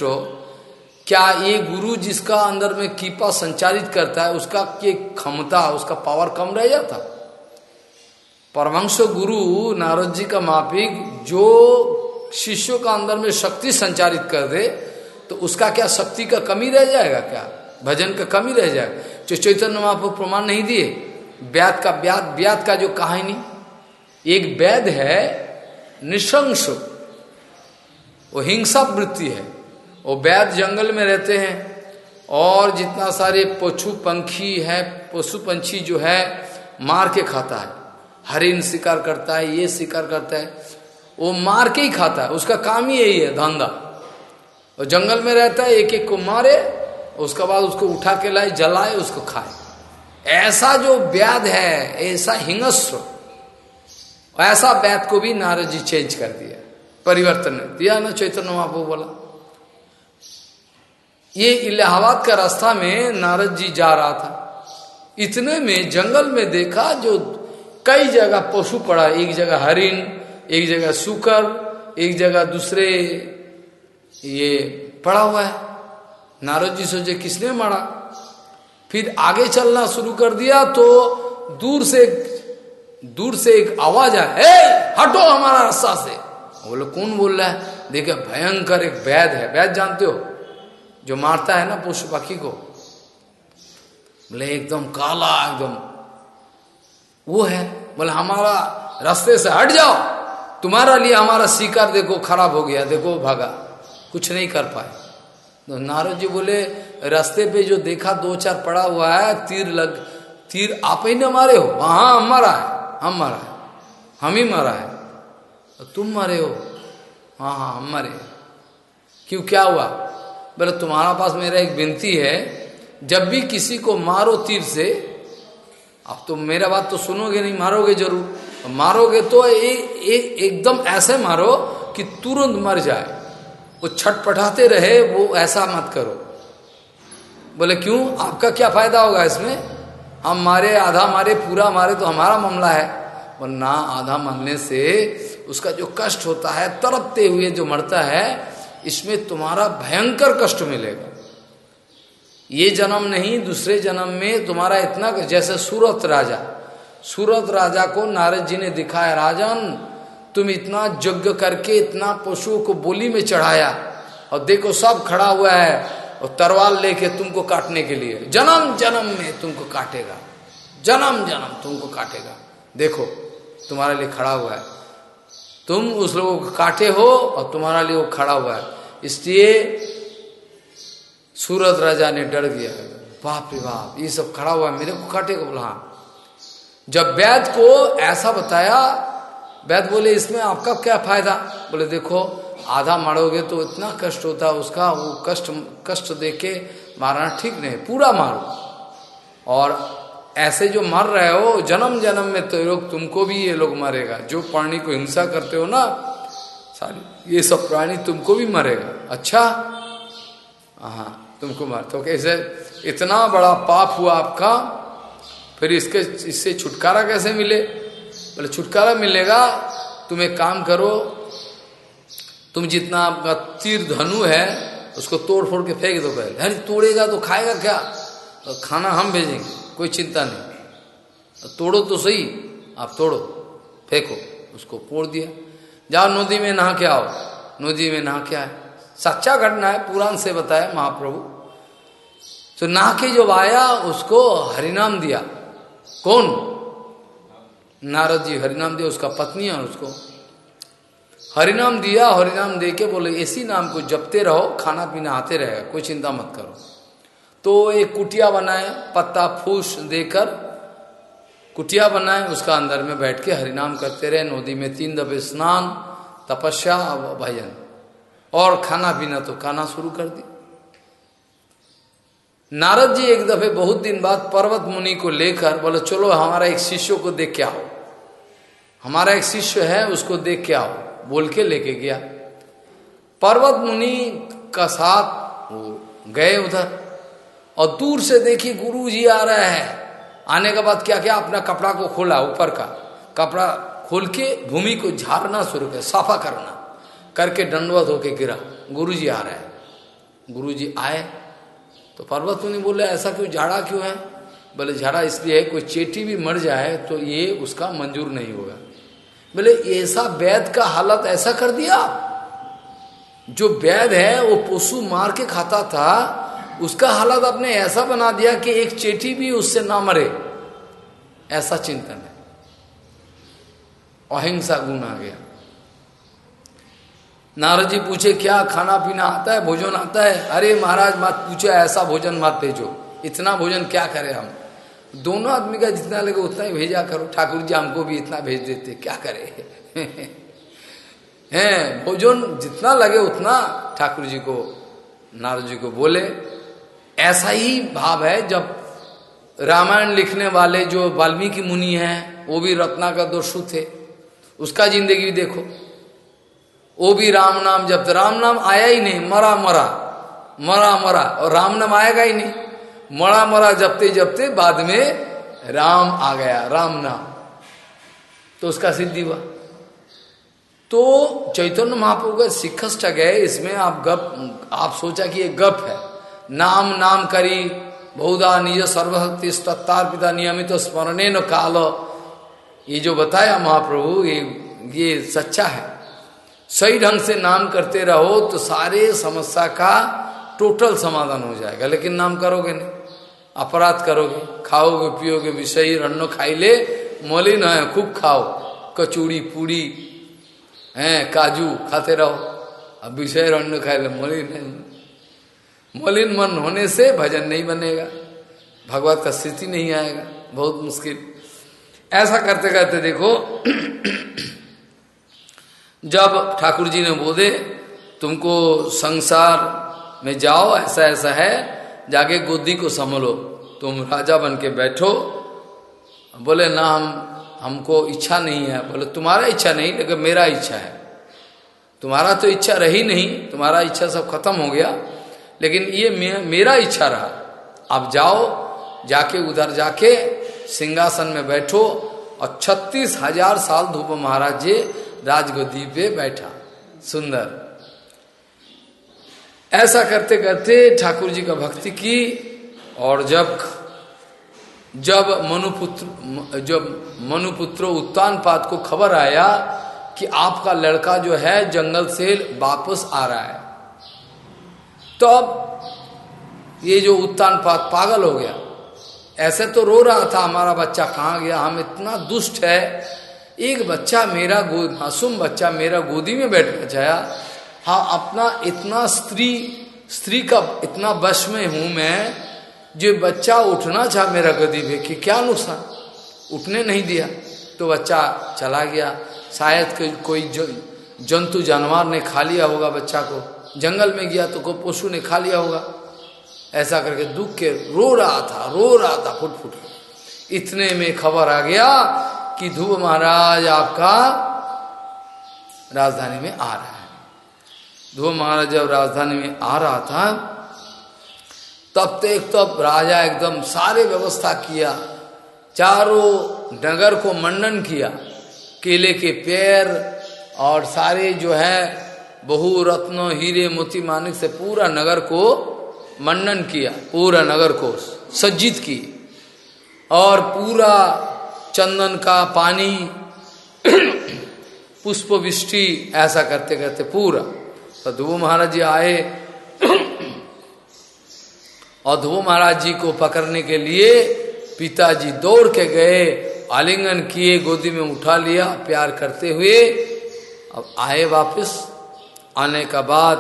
क्या ये गुरु जिसका अंदर में कीपा संचालित करता है, उसका के क्षमता, उसका पावर कम रह जाता? परमंश गुरु नारद जी का मापिक जो शिष्यों का अंदर में शक्ति संचारित कर दे तो उसका क्या शक्ति का कमी रह जाएगा क्या? भजन का कमी रह जाएगा? जो चैतन्य महाप्रभु प्रमाण नहीं दिए ब्याद का ब्याद ब्याद का जो कहानी, एक वैद है, निशंस। वो हिंसा वृत्ति है। वो वैद जंगल में रहते हैं और जितना सारे पशु पंखी है, पशु पंछी जो है, मार के खाता है। हरिण शिकार करता है, ये शिकार करता है। वो मार के ही खाता है। उसका काम ही यही है, धंधा। और जंगल में रहता है एक एक को मारे, उसके बाद उसको उठा के लाए, जलाए, उसको खाए। ऐसा जो व्याध है, ऐसा हिंगस्व ऐसा व्याध को भी नारद जी चेंज कर दिया। परिवर्तन है। दिया ना चैतन्य महापो बोला ये इलाहाबाद का रास्ता में नारद जी जा रहा था। इतने में जंगल में देखा जो कई जगह पशु पड़ा, एक जगह हरिण, एक जगह सुकर, एक जगह दूसरे ये पड़ा हुआ है। नारद जी सोचे, किसने मारा? फिर आगे चलना शुरू कर दिया तो दूर से दूर से एक आवाज़ आए हटो हमारा रास्ता से। बोले, कौन बोल रहा है? देखे, भयंकर एक वैद है। वैद जानते हो? जो मारता है ना पशु पक्षी को? बोले, एकदम काला, एकदम। वो है। बोले, हमारा रास्ते से हट जाओ। तुम्हारा लिए हमारा शिकार देखो, खराब हो गया। देखो, भागा। कुछ नहीं कर पाए। तो नारद जी बोले, रास्ते पे जो देखा, दो चार पड़ा हुआ है, तीर लग, तीर आप ही न मारे हो। हाँ हम मारा है। हम मारा है। हम ही मारा है। तो तुम मरे हो। हाँ हाँ हम मरे। क्यों क्या हुआ? बोले तुम्हारा पास मेरा एक विनती है। जब भी किसी को मारो तीर से अब तो मेरा बात तो सुनोगे नहीं मारोगे ज़रूर। मारोगे तो ए, ए, एकदम ऐसे मारो कि तुरंत मर जाए। वो छटपटाते रहे वो ऐसा मत करो। बोले क्यों? आपका क्या फ़ायदा होगा इसमें? हम मारे आधा मारे पूरा मारे तो हमारा मामला है। और ना आधा मारने से उसका जो कष्ट होता है तरपते हुए जो मरता है, इसमें तुम्हारा भयंकर कष्ट मिलेगा। ये जन्म नहीं, दूसरे जन्म में तुम्हारा इतना जैसे सूरत राजा। सूरत राजा को नारद जी ने दिखाया, राजन, तुम इतना यज्ञ करके, इतना पशुओं को बोली में चढ़ाया, और देखो सब खड़ा हुआ है, और तरवाल लेके तुमको काटने के लिए। जन्म जन्म में तुमको काटेगा। जन्म जन्म तुमको काटेगा। देखो, तुम्हारे लिए खड़ा हुआ है। तुम उस लोगों को काटे हो और तुम्हारा लिए वो खड़ा हुआ है। इसलिए सूरत राजा ने डर गया। बाप रे बाप, ये सब खड़ा हुआ है, मेरे को काटेगा बोला। हाँ जब वैद को ऐसा बताया, वैद बोले, इसमें आपका क्या फ़ायदा? बोले, देखो, आधा मारोगे तो इतना कष्ट होता है उसका वो कष्ट कष्ट देख के मारना ठीक नहीं, पूरा मारो। और ऐसे जो मर रहे हो, जन्म जन्म में तो लोग तुमको भी ये लोग मरेगा। जो प्राणी को हिंसा करते हो ना सारी ये सब प्राणी तुमको भी मरेगा। अच्छा? हाँ तुमको मार तो कैसे? इतना बड़ा पाप हुआ आपका, फिर इसके, इससे छुटकारा कैसे मिले? बोले, छुटकारा मिलेगा, तुम एक काम करो, तुम जितना आपका तीर धनु है, उसको तोड़ फोड़ के फेंक दो पहले। तोड़ेगा तो खाएगा क्या? तो खाना हम भेजेंगे, कोई चिंता नहीं। तोड़ो तो सही, आप तोड़ो, फेंको, उसको फोड़ दिया। जाओ नदी में नहा के आओ, नदी में नहा के आए। सच्चा घटना है, पुराण से बताया महाप्रभु। तो नहा के जो आया, उसको हरिनाम दिया। कौन? नारद जी, हरिनाम दिया, उसका पत्नी है उसको। हरिनाम दिया, हरिनाम दे के बोले, इसी नाम को जपते रहो, खाना पीना आते रहेगा, कोई चिंता मत करो। तो एक कुटिया बनाए, पत्ता फूस देकर कुटिया बनाए, उसका अंदर में बैठ के हरिनाम करते रहे, नदी में तीन दफे स्नान, तपस्या भजन। और खाना पीना तो खाना शुरू कर दी। नारद जी एक दफे बहुत दिन बाद पर्वत मुनि को लेकर बोले, चलो हमारा एक शिष्य को देख के आओ। हमारा एक शिष्य है, उसको देख के आओ। बोल के लेके गया। पर्वत मुनि का साथ वो गए उधर। और दूर से देखिए गुरु जी आ रहे हैं। आने के बाद क्या क्या अपना कपड़ा को खोला ऊपर का? कपड़ा खोल के भूमि को झाड़ना शुरू कर साफा करना। करके दंडवत होके गिरा। गुरु जी आ रहे हैं। गुरु जी आए। तो पर्वत मुनि बोले, ऐसा क्यों, झाड़ा क्यों है? बोले, झाड़ा इसलिए है, कोई चेटी भी मर जाए तो ये उसका मंजूर नहीं होगा। बोले, ऐसा वैद का हालत ऐसा कर दिया? जो वैद है, वो पशु मार के खाता था उसका हालत आपने ऐसा बना दिया कि एक चेटी भी उससे ना मरे। ऐसा चिंतन है। अहिंसा गुण आ गया। नारद जी पूछे, क्या खाना पीना आता है? भोजन आता है? अरे महाराज, मत पूछो, ऐसा भोजन मत भेजो। इतना भोजन क्या करें हम? दोनों आदमी का जितना लगे उतना ही भेजा करो। ठाकुर जी हमको भी इतना भेज देते, क्या करे? *laughs* हैं, भोजन जितना लगे उतना ठाकुर जी को, नारद जी को बोले। ऐसा ही भाव है जब रामायण लिखने वाले जो वाल्मीकि मुनि हैं, वो भी रत्ना का दोषु थे। उसका ज़िंदगी भी देखो। वो भी राम नाम, जब राम नाम आया ही नहीं, मरा मरा मरा मरा, और राम नाम आएगा ही नहीं। मरा मरा जबते जबते बाद में राम आ गया, राम नाम। तो उसका सिद्धि हुआ। तो चैतन्य महाप्रभु का शिक्षक है इसमें आप गप, आप सोचा कि ये गप है। नाम नाम करी, बहुधा निज सर्वशक्ति तत्तार पिता नियमित तो स्मरणे न काल। ये जो बताया महाप्रभु, ये ये सच्चा है। सही ढंग से नाम करते रहो तो सारे समस्या का टोटल समाधान हो जाएगा। लेकिन नाम करोगे नहीं। अपराध करोगे, खाओगे, पियोगे विषय रन्नो खाई ले, मलिन है, खूब खाओ। कचूड़ी, पूड़ी, हैं, काजू खाते रहो। अब विषय रन्न खाई ले, मलिन है। मलिन मन होने से भजन नहीं बनेगा। भगवत का स्थिति नहीं आएगा। बहुत मुश्किल। ऐसा करते करते देखो, जब ठाकुर जी ने बोले, तुमको संसार में जाओ, ऐसा ऐसा है, जाके गोदी को संभलो। तुम राजा बन के बैठो। बोले, ना, हम, हमको इच्छा नहीं है। बोले, तुम्हारा इच्छा नहीं, लेकिन मेरा इच्छा है। तुम्हारा तो इच्छा रही नहीं, तुम्हारा इच्छा सब खत्म हो गया। लेकिन ये मेरा इच्छा रहा अब जाओ, जाके उधर जाके सिंहासन में बैठो और छत्तीस हज़ार साल धूप महाराज जी राजगोदी पे बैठा। सुंदर। ऐसा करते करते ठाकुर जी का भक्ति की और जब जब मनुपुत्र जब मनुपुत्र उत्तान पात को खबर आया कि आपका लड़का जो है जंगल से वापस आ रहा है तो अब ये जो उत्तान पात पागल हो गया। ऐसे तो रो रहा था, हमारा बच्चा कहाँ गया? हम इतना दुष्ट है। एक बच्चा मेरा गोद मासूम बच्चा मेरा गोदी में बैठ जाया। हाँ अपना इतना स्त्री स्त्री का इतना वश में हूँ मैं, जो बच्चा उठना चाह मेरा गदी पे कि क्या नुकसान? उठने नहीं दिया। तो बच्चा चला गया। शायद कोई जंतु, जानवर ने खा लिया होगा बच्चा को। जंगल में गया तो कोई पशु ने खा लिया होगा। ऐसा करके दुख के रो रहा था, रो रहा था, फुट फुट। इतने में खबर आ गया कि ध्रुव महाराज आपका राजधानी में आ रहा है। ध्रुव महाराज जब राजधानी में आ रहा था, तब तो एक तब राजा एकदम सारे व्यवस्था किया, चारों नगर को मंडन किया, केले के पैर और सारे जो है बहु रत्न हीरे मोती मानिक से पूरा नगर को मंडन किया, पूरा नगर को सज्जित की। और पूरा चंदन का पानी *clears throat* पुष्प वृष्टि ऐसा करते करते पूरा। तो ध्रुव महाराज जी आए, *clears throat* और ध्रुव महाराज जी को पकड़ने के लिए पिताजी दौड़ के गए, आलिंगन किए, गोदी में उठा लिया, प्यार करते हुए, अब आए वापस। आने का बाद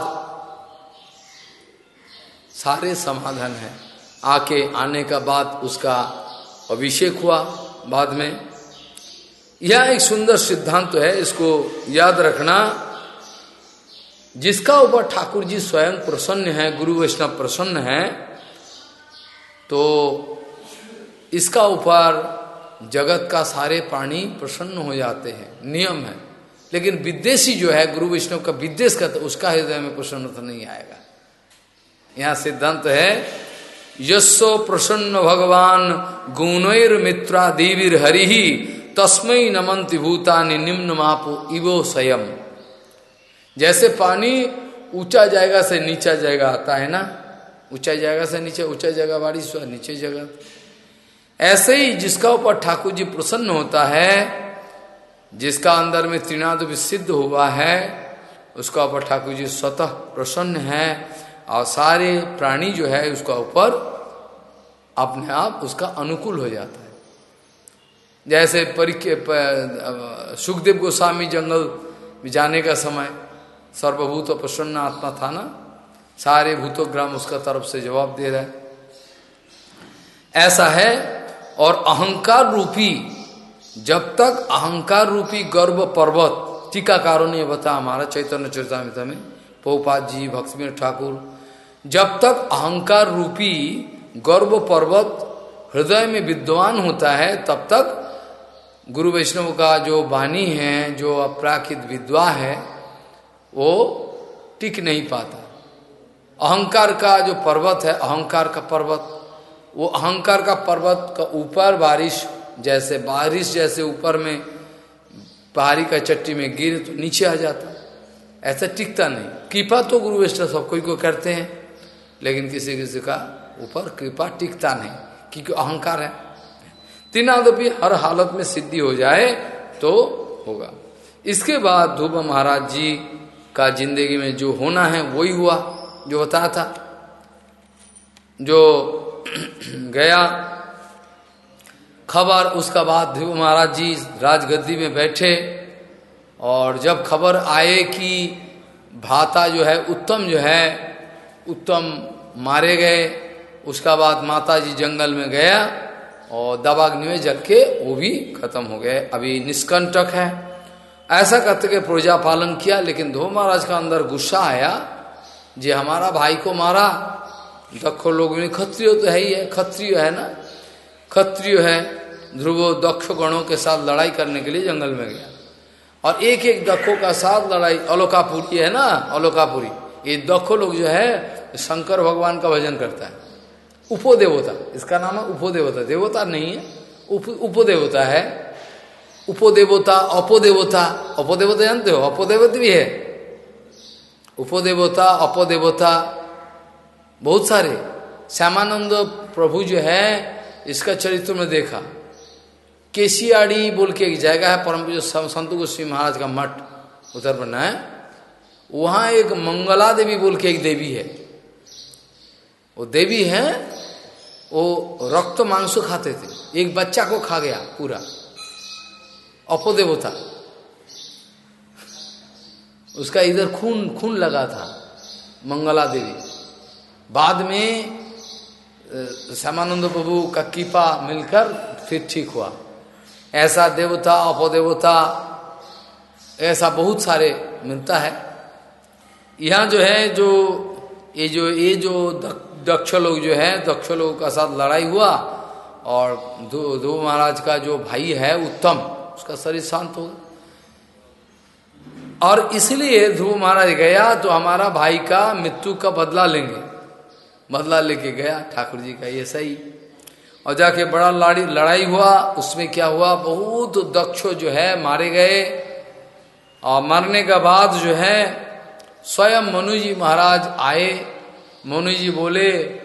सारे समाधान है। आके आने का बाद उसका अभिषेक हुआ बाद में। यह एक सुंदर सिद्धांत तो है, इसको याद रखना। जिसका ऊपर ठाकुर जी स्वयं प्रसन्न है, गुरु वैष्णव प्रसन्न है तो इसका ऊपर जगत का सारे प्राणी प्रसन्न हो जाते हैं। नियम है। लेकिन विदेशी जो है गुरु वैष्णव का विदेश का तो उसका हृदय में प्रसन्नता नहीं आएगा। यहाँ सिद्धांत है यशो प्रसन्न भगवान गुणैर मित्रा देवीर हरि ही तस्मय नमंति भूतानि निम्न मापो इवो स्वयं। जैसे पानी ऊँचा जाएगा से नीचा जाएगा आता है ना? ऊँचा जाएगा से नीचे, ऊँचा जगह बारिश हुआ नीचे जगह ऐसे ही जिसका ऊपर ठाकुर जी प्रसन्न होता है जिसका अंदर में त्रिनाद सिद्ध हुआ है, उसका ऊपर ठाकुर जी स्वतः प्रसन्न है और सारे प्राणी जो है उसका ऊपर अपने आप उसका अनुकूल हो जाता है। जैसे परीक्षा सुखदेव गोस्वामी जंगल में जाने का समय, सर्वभूत और प्रसन्न आत्मा था ना? सारे भूतोग्राम उसका तरफ़ से जवाब दे रहा है। ऐसा है और अहंकार रूपी जब तक अहंकार रूपी गर्व पर्वत, टीकाकारों ने बता हमारा चैतन्य चरितमिता में पोपात जी भक्ति ठाकुर, जब तक अहंकार रूपी गर्व पर्वत हृदय में विद्वान होता है, तब तक गुरु वैष्णव का जो वाणी है, जो अपराखित विद्वा है, वो टिक नहीं पाता। अहंकार का जो पर्वत है, अहंकार का पर्वत, वो अहंकार का पर्वत का ऊपर बारिश जैसे बारिश जैसे ऊपर में, पहाड़ी का चट्टी में गिर तो नीचे आ जाता। ऐसा टिकता नहीं। कृपा तो गुरु वैष्णव सब कोई को करते हैं, लेकिन किसी किसी का ऊपर कृपा टिकता नहीं, क्योंकि अहंकार है। तीनादपि हर हालत में सिद्धि हो जाए तो होगा। इसके बाद ध्रुव महाराज जी का ज़िंदगी में जो होना है वही हुआ, जो बताया था। जो *clears throat* गया खबर, उसका बाद ध्रुव महाराज जी राजगद्दी में बैठे और जब खबर आए कि भाता जो है, उत्तम जो है, उत्तम मारे गए, उसका बाद माता जी जंगल में गया और दबाग्नि में जल के वो भी खत्म हो गए। अभी निष्कंटक है। ऐसा करते के प्रजा पालन किया, लेकिन धो महाराज का अंदर गुस्सा आया जे हमारा भाई को मारा। दक्ष लोग में क्षत्रिय तो है ही है, खत्रियो है ना? खत्रियो है। ध्रुवो दक्ष गणों के साथ लड़ाई करने के लिए जंगल में गया। और एक एक दक्षों का साथ लड़ाई, अलोकापुरी है ना? अलोकापुरी। ये दक्ष लोग जो है, शंकर भगवान का भजन करता है। उपो देवता इसका नाम है उपो देवता नहीं है, उप उपो देवता है। उपोदेवता, अपोदेवता। अपोदेवता जानते हो? अपोदेवता भी है। उपोदेवता, अपोदेवता, बहुत सारे। श्यामानंद प्रभु जो है, इसका चरित्र में देखा। केसियाड़ी बोल के एक जगह है, परम जो संत गोस्वी महाराज का मठ उधर बना है। वहाँ एक मंगला देवी बोल के एक देवी है। वो देवी है, वो रक्त मांस खाते थे। एक बच्चा को खा गया पूरा। अपोदेवता। उसका इधर खून खून लगा था, मंगला देवी। बाद में श्यामानंद प्रभु का कीपा मिलकर फिर ठीक हुआ। ऐसा देवता, अपदेवता, ऐसा बहुत सारे मिलता है। यहाँ जो है, जो, ये जो ये जो दक्ष लोग जो है, दक्ष लोगों का साथ लड़ाई हुआ और ध्रुव महाराज का जो भाई है, उत्तम, उसका शरीर शांत हो और इसलिए ध्रुव महाराज गया तो हमारा भाई का मृत्यु का बदला लेंगे। बदला लेके गया, ठाकुर जी का, ये सही। और जाके बड़ा लड़ी, लड़ाई हुआ, उसमें क्या हुआ? बहुत दक्ष जो है, मारे गए। और मरने के बाद जो है, स्वयं मनु जी महाराज आए। मनु जी बोले,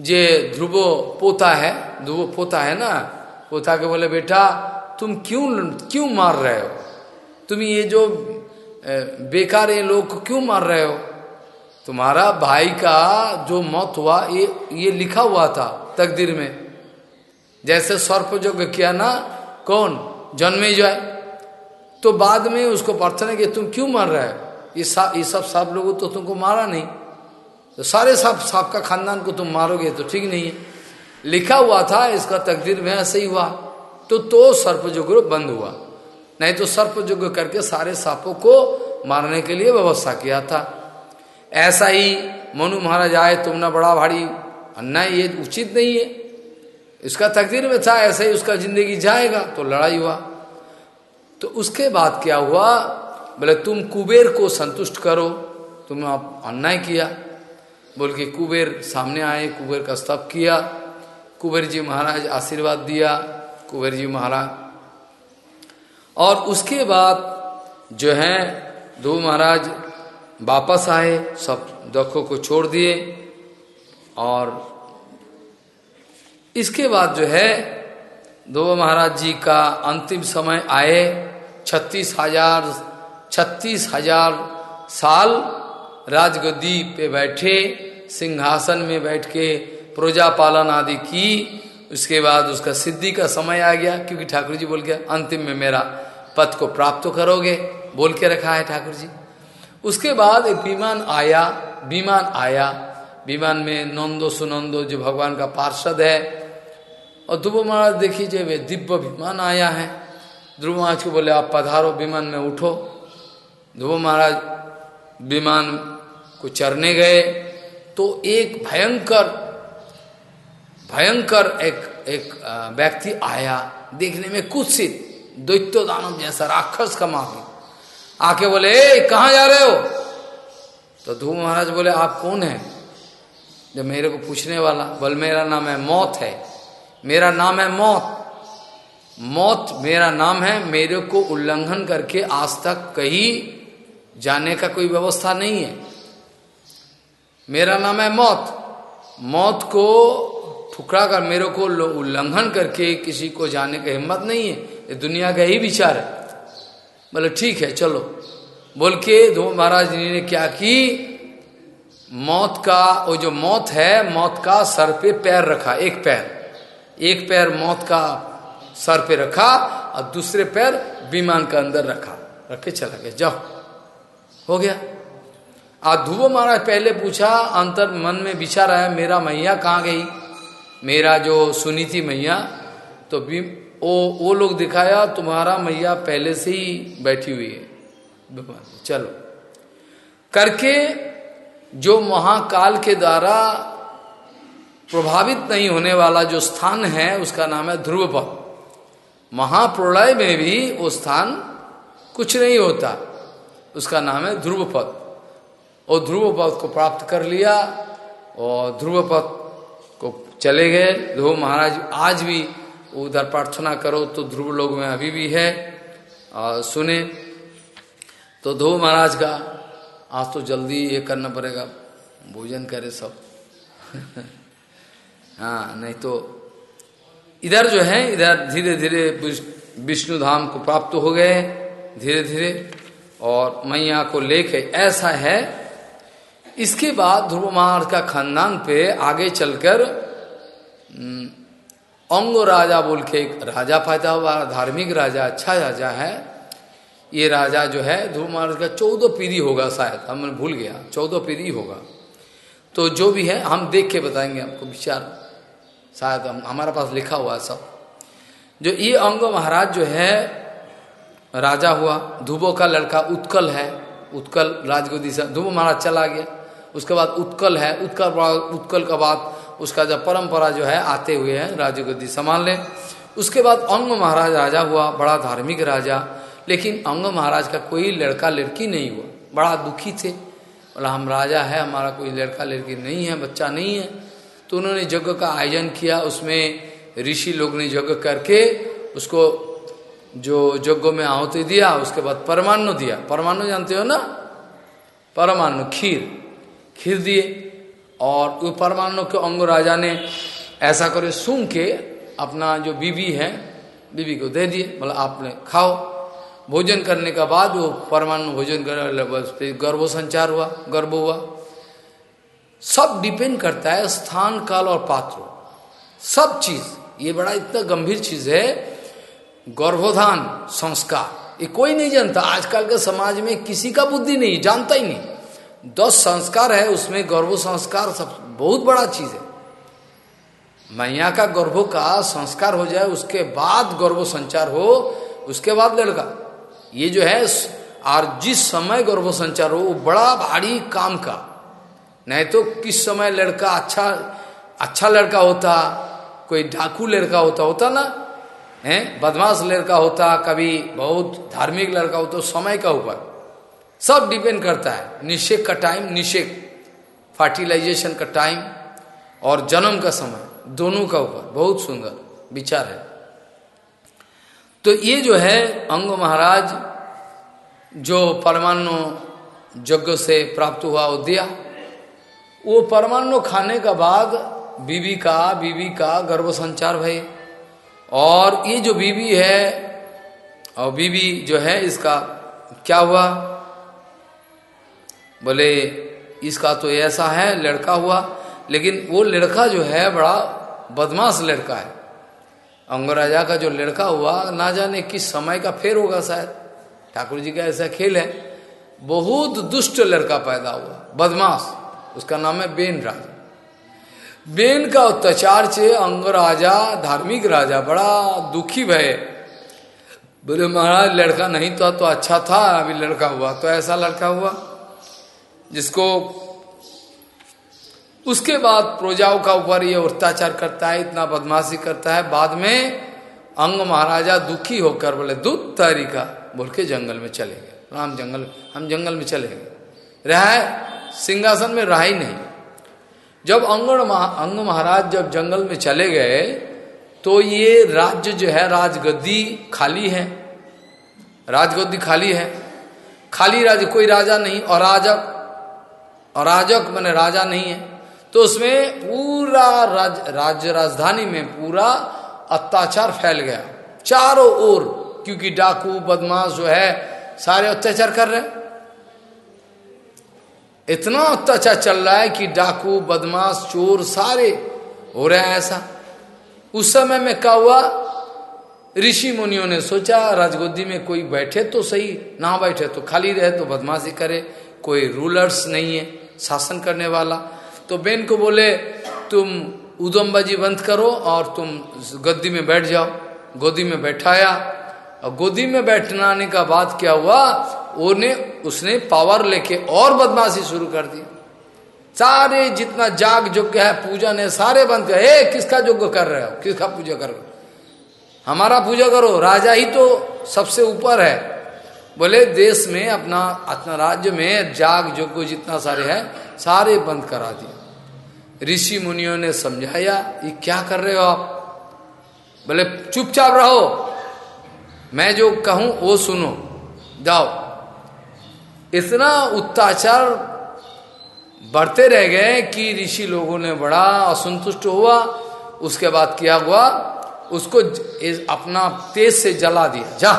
जे ध्रुवो पोता है, ध्रुवो पोता है ना? पोता के बोले, बेटा, तुम क्यों क्यों मार रहे हो? तुम ये जो बेकार ये लोग को क्यों मार रहे हो? तुम्हारा भाई का जो मौत हुआ, ये ये लिखा हुआ था। तकदीर में। जैसे सर्प जो किया ना, कौन? जन्मे जाए। तो बाद में उसको प्रार्थना कि, तुम क्यों मर रहे हो? ये सब ये सब सांप लोगों तो तुमको मारा नहीं। तो सारे सांप सांप का खानदान को तुम मारोगे तो ठीक नहीं है। लिखा हुआ था, इसका तकदीर में ऐसे ही हुआ। तो तो सर्पजुग्र बंद हुआ। नहीं तो सर्पजुग्र करके सारे सांपों को मारने के लिए व्यवस्था किया था। ऐसा ही मनु महाराज आए, तुमने बड़ा भारी अन्याय ये उचित नहीं है। इसका तकदीर में था, ऐसे ही उसका ज़िंदगी जाएगा तो लड़ाई हुआ। तो उसके बाद क्या हुआ? बोले, तुम कुबेर को संतुष्ट करो। तुम आप अन्याय किया। बोल के कुबेर सामने आए, कुबेर का स्तप किया। कुबेर जी महाराज आशीर्वाद दिया, कुबेर जी महाराज। और उसके बाद जो है, दो महाराज वापस आए, सब दखों को छोड़ दिए। और इसके बाद जो है दो महाराज जी का अंतिम समय आए, छत्तीस हज़ार छत्तीस हज़ार साल राजगद्दी पे बैठे, सिंहासन में बैठ के प्रजा पालन आदि की, उसके बाद उसका सिद्धि का समय आ गया, क्योंकि ठाकुर जी बोल गया, अंतिम में मेरा पद को प्राप्त करोगे, बोल के रखा है ठाकुर जी। उसके बाद एक विमान आया विमान आया विमान में नंदो सुनंदो जो भगवान का पार्षद है। और ध्रुव महाराज देखिए वे दिव्य विमान आया है। ध्रुव महाराज को बोले, आप पधारो, विमान में उठो। ध्रुव महाराज विमान को चरने गए। तो एक भयंकर भयंकर एक एक व्यक्ति आया देखने में कुत्सित दैत्य दानव जैसा राक्षस का माफ़ी। आके बोले, ए, कहा जा रहे हो? तो ध्रुव महाराज बोले, आप कौन है? जब मेरे को पूछने वाला, बोल, मेरा नाम है मौत है। मेरा नाम है मौत। मौत मेरा नाम है, मेरे को उल्लंघन करके आज तक कहीं जाने का कोई व्यवस्था नहीं है। मेरा नाम है मौत। मौत को ठुकरा कर मेरे को उल्लंघन करके किसी को जाने का हिम्मत नहीं है। ये दुनिया का ही विचार है। बोले, ठीक है, चलो। बोल के दो महाराज जी ने क्या की? मौत का, वो जो मौत है, मौत का सर पे पैर रखा, एक पैर। एक पैर मौत का सर पे रखा, और दूसरे पैर विमान का अंदर रखा। रख, चला गया। जाओ। हो गया। आज ध्रुव महाराज पहले पूछा, अंतर मन में विचार आया, मेरा मैया कहाँ गई? मेरा जो सुनी थी मैया तो वो वो लोग दिखाया, तुम्हारा मैया पहले से ही बैठी हुई है। चलो। करके जो महाकाल के द्वारा प्रभावित नहीं होने वाला जो स्थान है, उसका नाम है ध्रुव पद महाप्रलय में भी वो स्थान कुछ नहीं होता। उसका नाम है ध्रुव पद और ध्रुव पद को प्राप्त कर लिया और ध्रुव पद को चले गए। ध्रुव महाराज, आज भी उधर प्रार्थना करो तो ध्रुव लोग में अभी भी है। और सुने। तो ध्रुव महाराज का आज तो जल्दी ये करना पड़ेगा। भोजन करे सब। *laughs* हाँ नहीं तो इधर जो है, इधर धीरे धीरे विष्णु धाम को प्राप्त हो गए धीरे धीरे और मैया को लेके ऐसा है, इसके बाद ध्रुव महाराज का खानदान पे आगे चलकर अंग राजा बोल के एक राजा पैदा हुआ, धार्मिक राजा अच्छा राजा है। ये राजा जो है ध्रुव महाराज का चौदह पीढ़ी होगा शायद, हम भूल गया, चौदह पीढ़ी होगा। तो जो भी है, हम देख के बताएँगे आपको विचार। शायद हम, हमारे पास लिखा हुआ है सब। जो ये अंग महाराज जो है, राजा हुआ धुबो का लड़का उत्कल है, उत्कल राजगोदी से धुबो महाराज चला गया, उसके बाद उत्कल है, उत्कल उत्कल का बाद उसका जब परंपरा जो है, आते हुए है राजगोदी संभाल ले। उसके बाद अंग महाराज राजा हुआ, बड़ा धार्मिक राजा लेकिन अंग महाराज का कोई लड़का लड़की नहीं हुआ। बड़ा दुखी थे। बोला, हम राजा है, हमारा कोई लड़का लड़की नहीं है, बच्चा नहीं है। तो उन्होंने यज्ञ का आयोजन किया। उसमें ऋषि लोग ने यज्ञ करके उसको जो यज्ञ में आहुति दिया, उसके बाद परमाणु दिया। परमाणु जानते हो ना? परमाणु खीर। खीर दिए और वो परमाणु के अंग राजा ने ऐसा करे सुन के अपना जो बीबी है, बीबी को दे दिए। बोला, आपने खाओ। भोजन करने का बाद वो परमाणु भोजन कर गर्भ संचार हुआ, गर्भ हुआ। सब डिपेंड करता है स्थान, काल और पात्र। सब चीज़, ये बड़ा इतना गंभीर चीज़ है। गर्भोधान, संस्कार, ये कोई नहीं जानता। आजकल के समाज में किसी का बुद्धि नहीं, जानता ही नहीं। दस संस्कार है, उसमें गर्भ संस्कार सब बहुत बड़ा चीज़ है। मैया का गर्भो का संस्कार हो जाए, उसके बाद गर्भ संचार हो, उसके बाद लड़का। ये जो है, और जिस समय गर्भ संचार हो, वो बड़ा भारी काम का। नहीं तो किस समय लड़का अच्छा अच्छा लड़का होता, कोई डाकू लड़का होता होता ना? है? बदमाश लड़का होता, कभी बहुत धार्मिक लड़का होता समय का ऊपर। सब डिपेंड करता है। निषेक का टाइम निषेक। फर्टिलाइजेशन का टाइम और जन्म का समय, दोनों का ऊपर। बहुत सुंदर विचार है। तो ये जो है, अंग महाराज, जो परमाणु यज्ञ से प्राप्त हुआ वो दिया। वो परमाणु खाने का बाद बीबी का बीबी का गर्भ संचार भय और ये जो बीबी है, और बीबी जो है, इसका क्या हुआ? बोले, इसका तो ऐसा है, लड़का हुआ। लेकिन वो लड़का जो है, बड़ा बदमाश लड़का है। अंगराजा का जो लड़का हुआ, ना जाने किस समय का फेर होगा शायद। ठाकुर जी का ऐसा खेल है, बहुत दुष्ट लड़का पैदा हुआ, बदमाश। उसका नाम है बेन राजा। बेन का अत्याचार से अंग राजा धार्मिक राजा, बड़ा दुखी भय। बोले, महाराज, लड़का नहीं था तो अच्छा था, अभी लड़का हुआ। तो ऐसा लड़का हुआ, जिसको उसके बाद प्रोजाओं का ऊपर ये अत्याचार करता है, इतना बदमाशी करता है, बाद में अंग महाराजा दुखी होकर बोले दूध तरीका बोल के जंगल में चले गए। राम जंगल, हम जंगल में चले गए। रहा सिंहासन में रहा ही नहीं। जब अंगण अंग महाराज जब जंगल में चले गए तो ये राज्य जो है, राजगद्दी खाली है। राजगद्दी खाली है। खाली राज्य कोई राजा नहीं और राजक और राजक मैंने राजा नहीं है। तो उसमें पूरा राज, राज्य राजधानी में पूरा अत्याचार फैल गया। चारों ओर क्योंकि डाकू बदमाश जो है सारे अत्याचार कर रहे हैं। इतना अत्याचार चल रहा है कि डाकू बदमाश चोर सारे हो रहे हैं ऐसा। उस समय में क्या हुआ? ऋषि मुनियों ने सोचा राजगोदी में कोई बैठे तो सही ना बैठे तो खाली रहे तो बदमाशी करे कोई रूलर्स नहीं है शासन करने वाला। तो बेन को बोले, तुम उदमबाजी बंद करो और तुम गद्दी में बैठ जाओ। गोदी में बैठाया। और गोदी में बैठने आने का बाद क्या हुआ? ने उसने पावर लेके और बदमाशी शुरू कर दी। सारे जितना जाग योग्य है, पूजा ने सारे बंद कर ए किसका योग्य कर रहे हो? किसका पूजा कर रहे हो? हमारा पूजा करो। राजा ही तो सबसे ऊपर है। बोले, देश में अपना अपना राज्य में जाग योग्य जितना सारे है, सारे बंद करा दिए। ऋषि मुनियों ने समझाया, ये क्या कर रहे हो आप? बोले, चुपचाप रहो। मैं जो कहूँ, वो सुनो। जाओ। इतना अत्याचार बढ़ते रह गए कि ऋषि लोगों ने बड़ा असंतुष्ट हुआ। उसके बाद क्या हुआ? उसको अपना तेज से जला दिया। जा।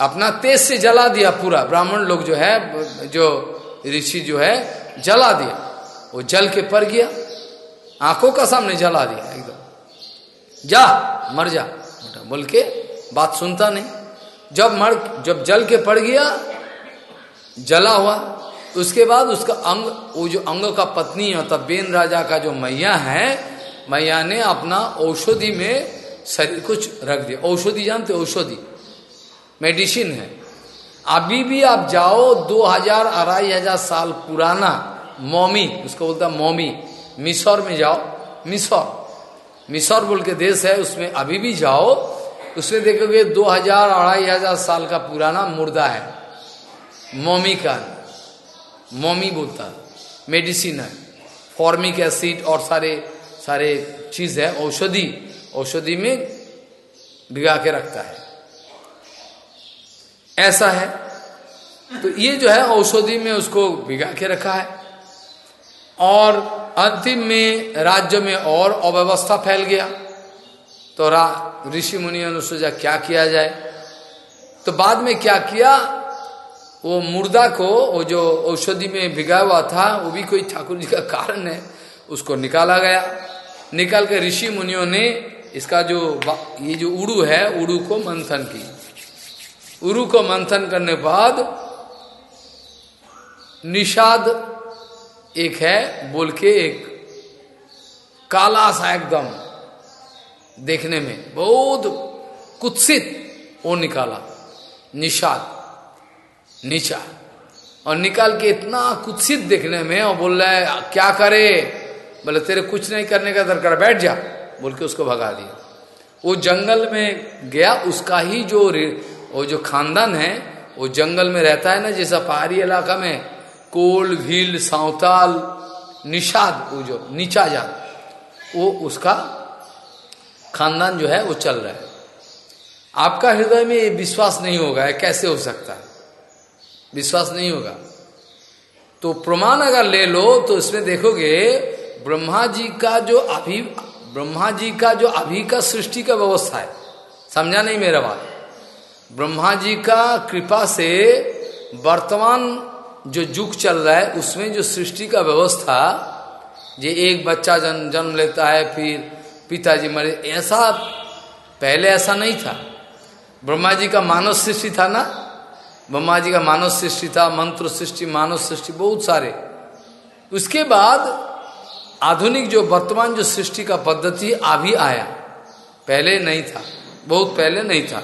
अपना तेज से जला दिया पूरा। ब्राह्मण लोग जो है, जो ऋषि जो है, जला दिया। वो जल के पर गया, आँखों का सामने जला दिया एकदम। जा, मर जा बोल के बात सुनता नहीं। जब मर, जब जल के पड़ गया, जला हुआ, उसके बाद उसका अंग, वो जो अंग का पत्नी है तब बेन राजा का जो मैया है, मैया ने अपना औषधि में शरीर कुछ रख दिया। औषधि जानते औषधि। मेडिसिन है। अभी भी आप जाओ, दो हज़ार, अढ़ाई हज़ार साल पुराना मोमी, उसको बोलता मोमी। मिसौर में जाओ, मिसौर। मिसौर बोल के देश है, उसमें अभी भी जाओ, उसमें देखोगे दो हज़ार, अढ़ाई हज़ार साल का पुराना मुर्दा है। मोमी का मोमी बोलता मेडिसिन है। फॉर्मिक एसिड और सारे सारे चीज़ है, औषधि औषधि में भिगा के रखता है। ऐसा है। तो ये जो है, औषधि में उसको भिगा के रखा है। और अंतिम में राज्य में और अव्यवस्था फैल गया। तो ऋषि मुनियों ने सोचा क्या किया जाए? तो बाद में क्या किया? वो मुर्दा को, वो जो औषधि में भिगा हुआ था, वो भी कोई ठाकुर जी का कारण है, उसको निकाला गया। निकाल के ऋषि मुनियों ने इसका जो ये जो उड़ू है, उड़ू को मंथन की। उड़ू को मंथन करने बाद निषाद एक है, बोल के एक। काला सा एकदम, देखने में बहुत कुत्सित। वो निकाला, निषाद, नीचा। और निकाल के इतना कुत्सित देखने में, और बोल रहा है, क्या करे? बोले, तेरे कुछ नहीं करने का दरकार, बैठ जा। बोल के उसको भगा दिया। वो जंगल में गया, उसका ही जो वो जो खानदान है, वो जंगल में रहता है ना, जैसा पहाड़ी इलाका में कोल भील सावताल, निषाद, वो जो नीचा जात वो उसका खानदान जो है वो चल रहा है। आपका हृदय में ये विश्वास नहीं होगा कैसे हो सकता? है विश्वास नहीं होगा। तो प्रमाण अगर ले लो तो इसमें देखोगे, ब्रह्मा जी का जो अभी, ब्रह्मा जी का जो अभी का सृष्टि का व्यवस्था है, समझा नहीं मेरा बात? ब्रह्मा जी का कृपा से वर्तमान जो युग चल रहा है, उसमें जो सृष्टि का व्यवस्था, ये एक बच्चा जन्म जन्म लेता है, फिर पिताजी मरे, ऐसा पहले ऐसा नहीं था। ब्रह्मा जी का मानव सृष्टि था ना? ब्रह्मा जी का मानव सृष्टि था, मंत्र सृष्टि मानव सृष्टि, बहुत सारे। उसके बाद आधुनिक जो वर्तमान जो सृष्टि का पद्धति अभी आया। पहले नहीं था, बहुत पहले नहीं था।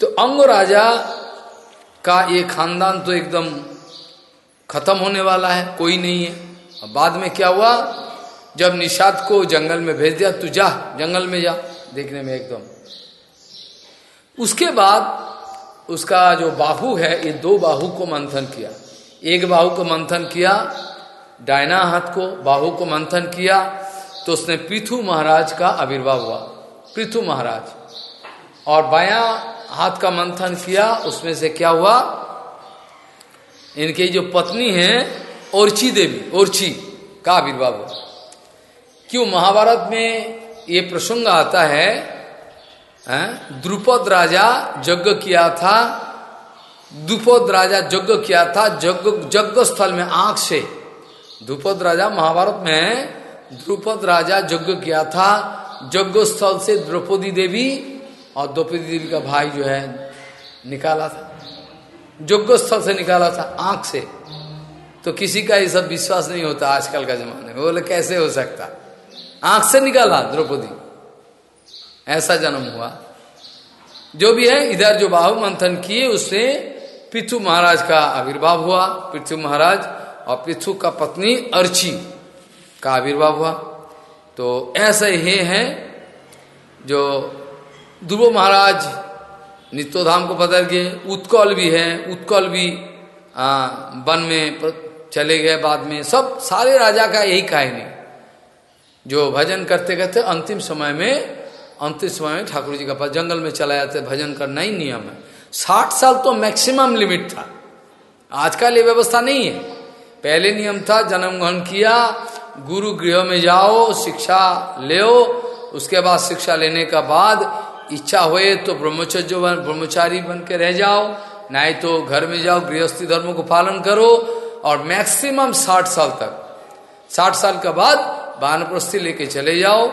तो अंग राजा का ये खानदान तो एकदम खत्म होने वाला है, कोई नहीं है। बाद में क्या हुआ? जब निषाद को जंगल में भेज दिया, तू जा, जंगल में जा, देखने में एकदम। उसके बाद उसका जो बाहु है, ये दो बाहु को मंथन किया। एक बाहु को मंथन किया डायना हाथ को, बाहु को मंथन किया तो उसने पृथु महाराज का आविर्भाव हुआ। पृथु महाराज। और बाया हाथ का मंथन किया, उसमें से क्या हुआ? इनके जो पत्नी है ओरची देवी ओरची का आविर्भाव क्यों महाभारत में ये प्रसंग आता है द्रुपद राजा यज्ञ किया था, द्रुपद राजा यज्ञ किया था, यज्ञ स्थल में आँख से। द्रुपद राजा महाभारत में, द्रुपद राजा यज्ञ किया था, यज्ञ स्थल से द्रौपदी देवी और द्रौपदी देवी का भाई जो है, निकाला था। यज्ञ स्थल से निकाला था, आँख से। तो किसी का ये सब विश्वास नहीं होता आजकल का जमाने में। बोले, कैसे हो सकता? आँख से निकाला द्रौपदी। ऐसा जन्म हुआ। जो भी है, इधर जो बाहु मंथन किए, उससे पृथु महाराज का आविर्भाव हुआ। पृथु महाराज और पृथु का पत्नी अर्ची का आविर्भाव हुआ। तो ऐसे ही है जो ध्रुव महाराज, नित्योधाम को बदल गए, उत्कल भी है, उत्कल भी वन में चले गए बाद में। सब सारे राजा का यही कहानी। जो भजन करते करते अंतिम समय में, अंतिम समय में ठाकुर जी का पास जंगल में चला जाते, भजन करना ही नियम है। साठ साल तो मैक्सिमम लिमिट था। आज का ये व्यवस्था नहीं है। पहले नियम था, जन्म ग्रहण किया, गुरु गृह में जाओ, शिक्षा ले उसके बाद शिक्षा लेने का बाद इच्छा हुए तो ब्रह्मचर्य बन, ब्रह्मचारी बन के रह जाओ। नहीं तो घर में जाओ, गृहस्थी धर्म को पालन करो और मैक्सिमम साठ साल तक। साठ साल के बाद बानप्रस्थी लेके चले जाओ।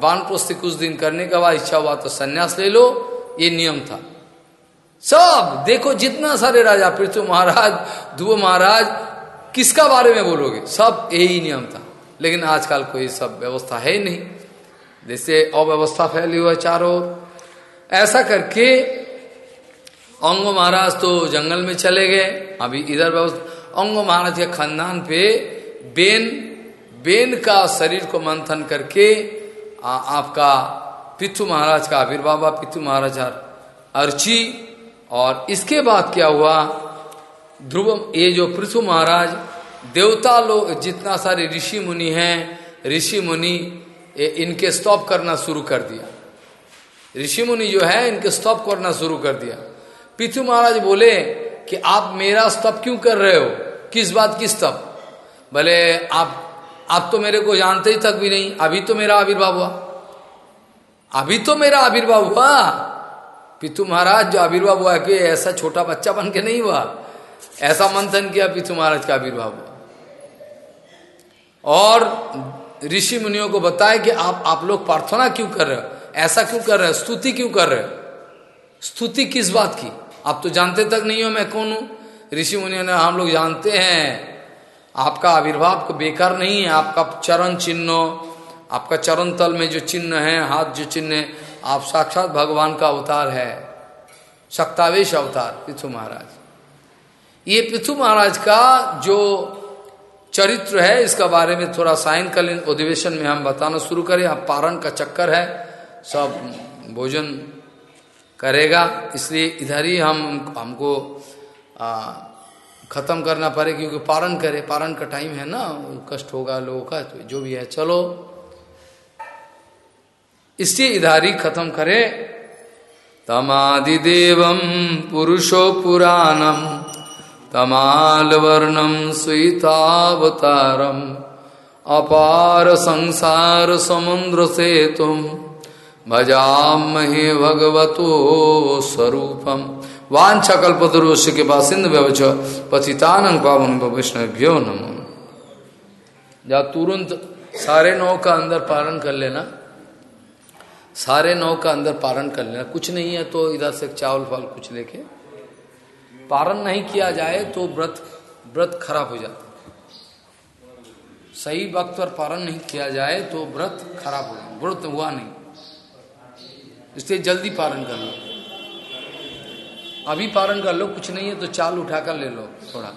बानप्रस्थी कुछ दिन करने के बाद इच्छा हुआ तो संन्यास ले लो। ये नियम था। सब देखो जितना सारे राजा, पृथ्वी महाराज, ध्रुव महाराज, किसका बारे में बोलोगे? सब यही नियम था। लेकिन आजकल कोई सब व्यवस्था है ही नहीं। जैसे अव्यवस्था फैली हुआ चारों ऐसा करके अंग महाराज तो जंगल में चले गए। अभी इधर अंग महाराज के खानदान पे बेन बेन का शरीर को मंथन करके आ, आपका पिथु महाराज का आविर्भाव पिथु महाराज अर्ची। और इसके बाद क्या हुआ? ध्रुव ये जो पृथु महाराज देवता लोग जितना सारे ऋषि मुनि हैं ऋषि मुनि इनके स्टॉप करना शुरू कर दिया। ऋषि मुनि जो है, इनके स्तप करना शुरू कर दिया। पृथ्वी महाराज बोले कि आप मेरा स्तप क्यों कर रहे हो? किस बात की स्तप? भले आप आप तो मेरे को जानते ही तक भी नहीं, अभी तो मेरा आविर्भाव हुआ। अभी तो मेरा आविर्भाव हुआ। पितु महाराज, जो आविर्भाव हुआ कि ऐसा छोटा बच्चा बन के नहीं हुआ। ऐसा मंथन किया पितु महाराज का आविर्भाव हुआ। और ऋषि मुनियों को बताया कि आप आप लोग प्रार्थना क्यों कर रहे हो? ऐसा क्यों कर रहे हो? स्तुति क्यों कर रहे हो? स्तुति किस बात की? आप तो जानते तक नहीं हो मैं कौन हूँ? ऋषि मुनियों ने हम लोग जानते हैं। आपका आविर्भाव बेकार नहीं है, आपका चरण चिन्ह, आपका चरण तल में जो चिन्ह है, हाथ जो चिन्ह है, आप साक्षात भगवान का अवतार है। शक्तावेश अवतार, पृथु महाराज। ये पृथु महाराज का जो चरित्र है, इसका बारे में थोड़ा सायंकालीन अधिवेशन में हम बताना शुरू करें। आप पारण का चक्कर है। सब भोजन करेगा, इसलिए इधर ही हम, हमको खत्म करना पड़े, क्योंकि पारण करे पारण का टाइम है ना, कष्ट होगा लोगों का तो जो भी है, चलो। इसलिए इधर ही खत्म करे। तमादिदेव पुरुषो पुराणम तमाल वर्णम स्वीतावतारम अपार संसार समुद्र से तुम भजामहे भगवतो स्वरूपम। वांछा कल्पतरुष के सिंध व्यवच पतितानंग पावन वैष्णव्यो नमो। जा तुरंत सारे नौ का अंदर पारण कर लेना। सारे नौ का अंदर पारण कर लेना। कुछ नहीं है तो इधर से चावल फाल कुछ लेके। पारण नहीं किया जाए तो व्रत व्रत खराब हो जाता। सही वक्त पर पारण नहीं किया जाए तो व्रत खराब हो जाए व्रत हुआ नहीं। इसलिए जल्दी पारण कर लो। अभी पारण कर लो, कुछ नहीं है तो चाल उठाकर ले लो थोड़ा।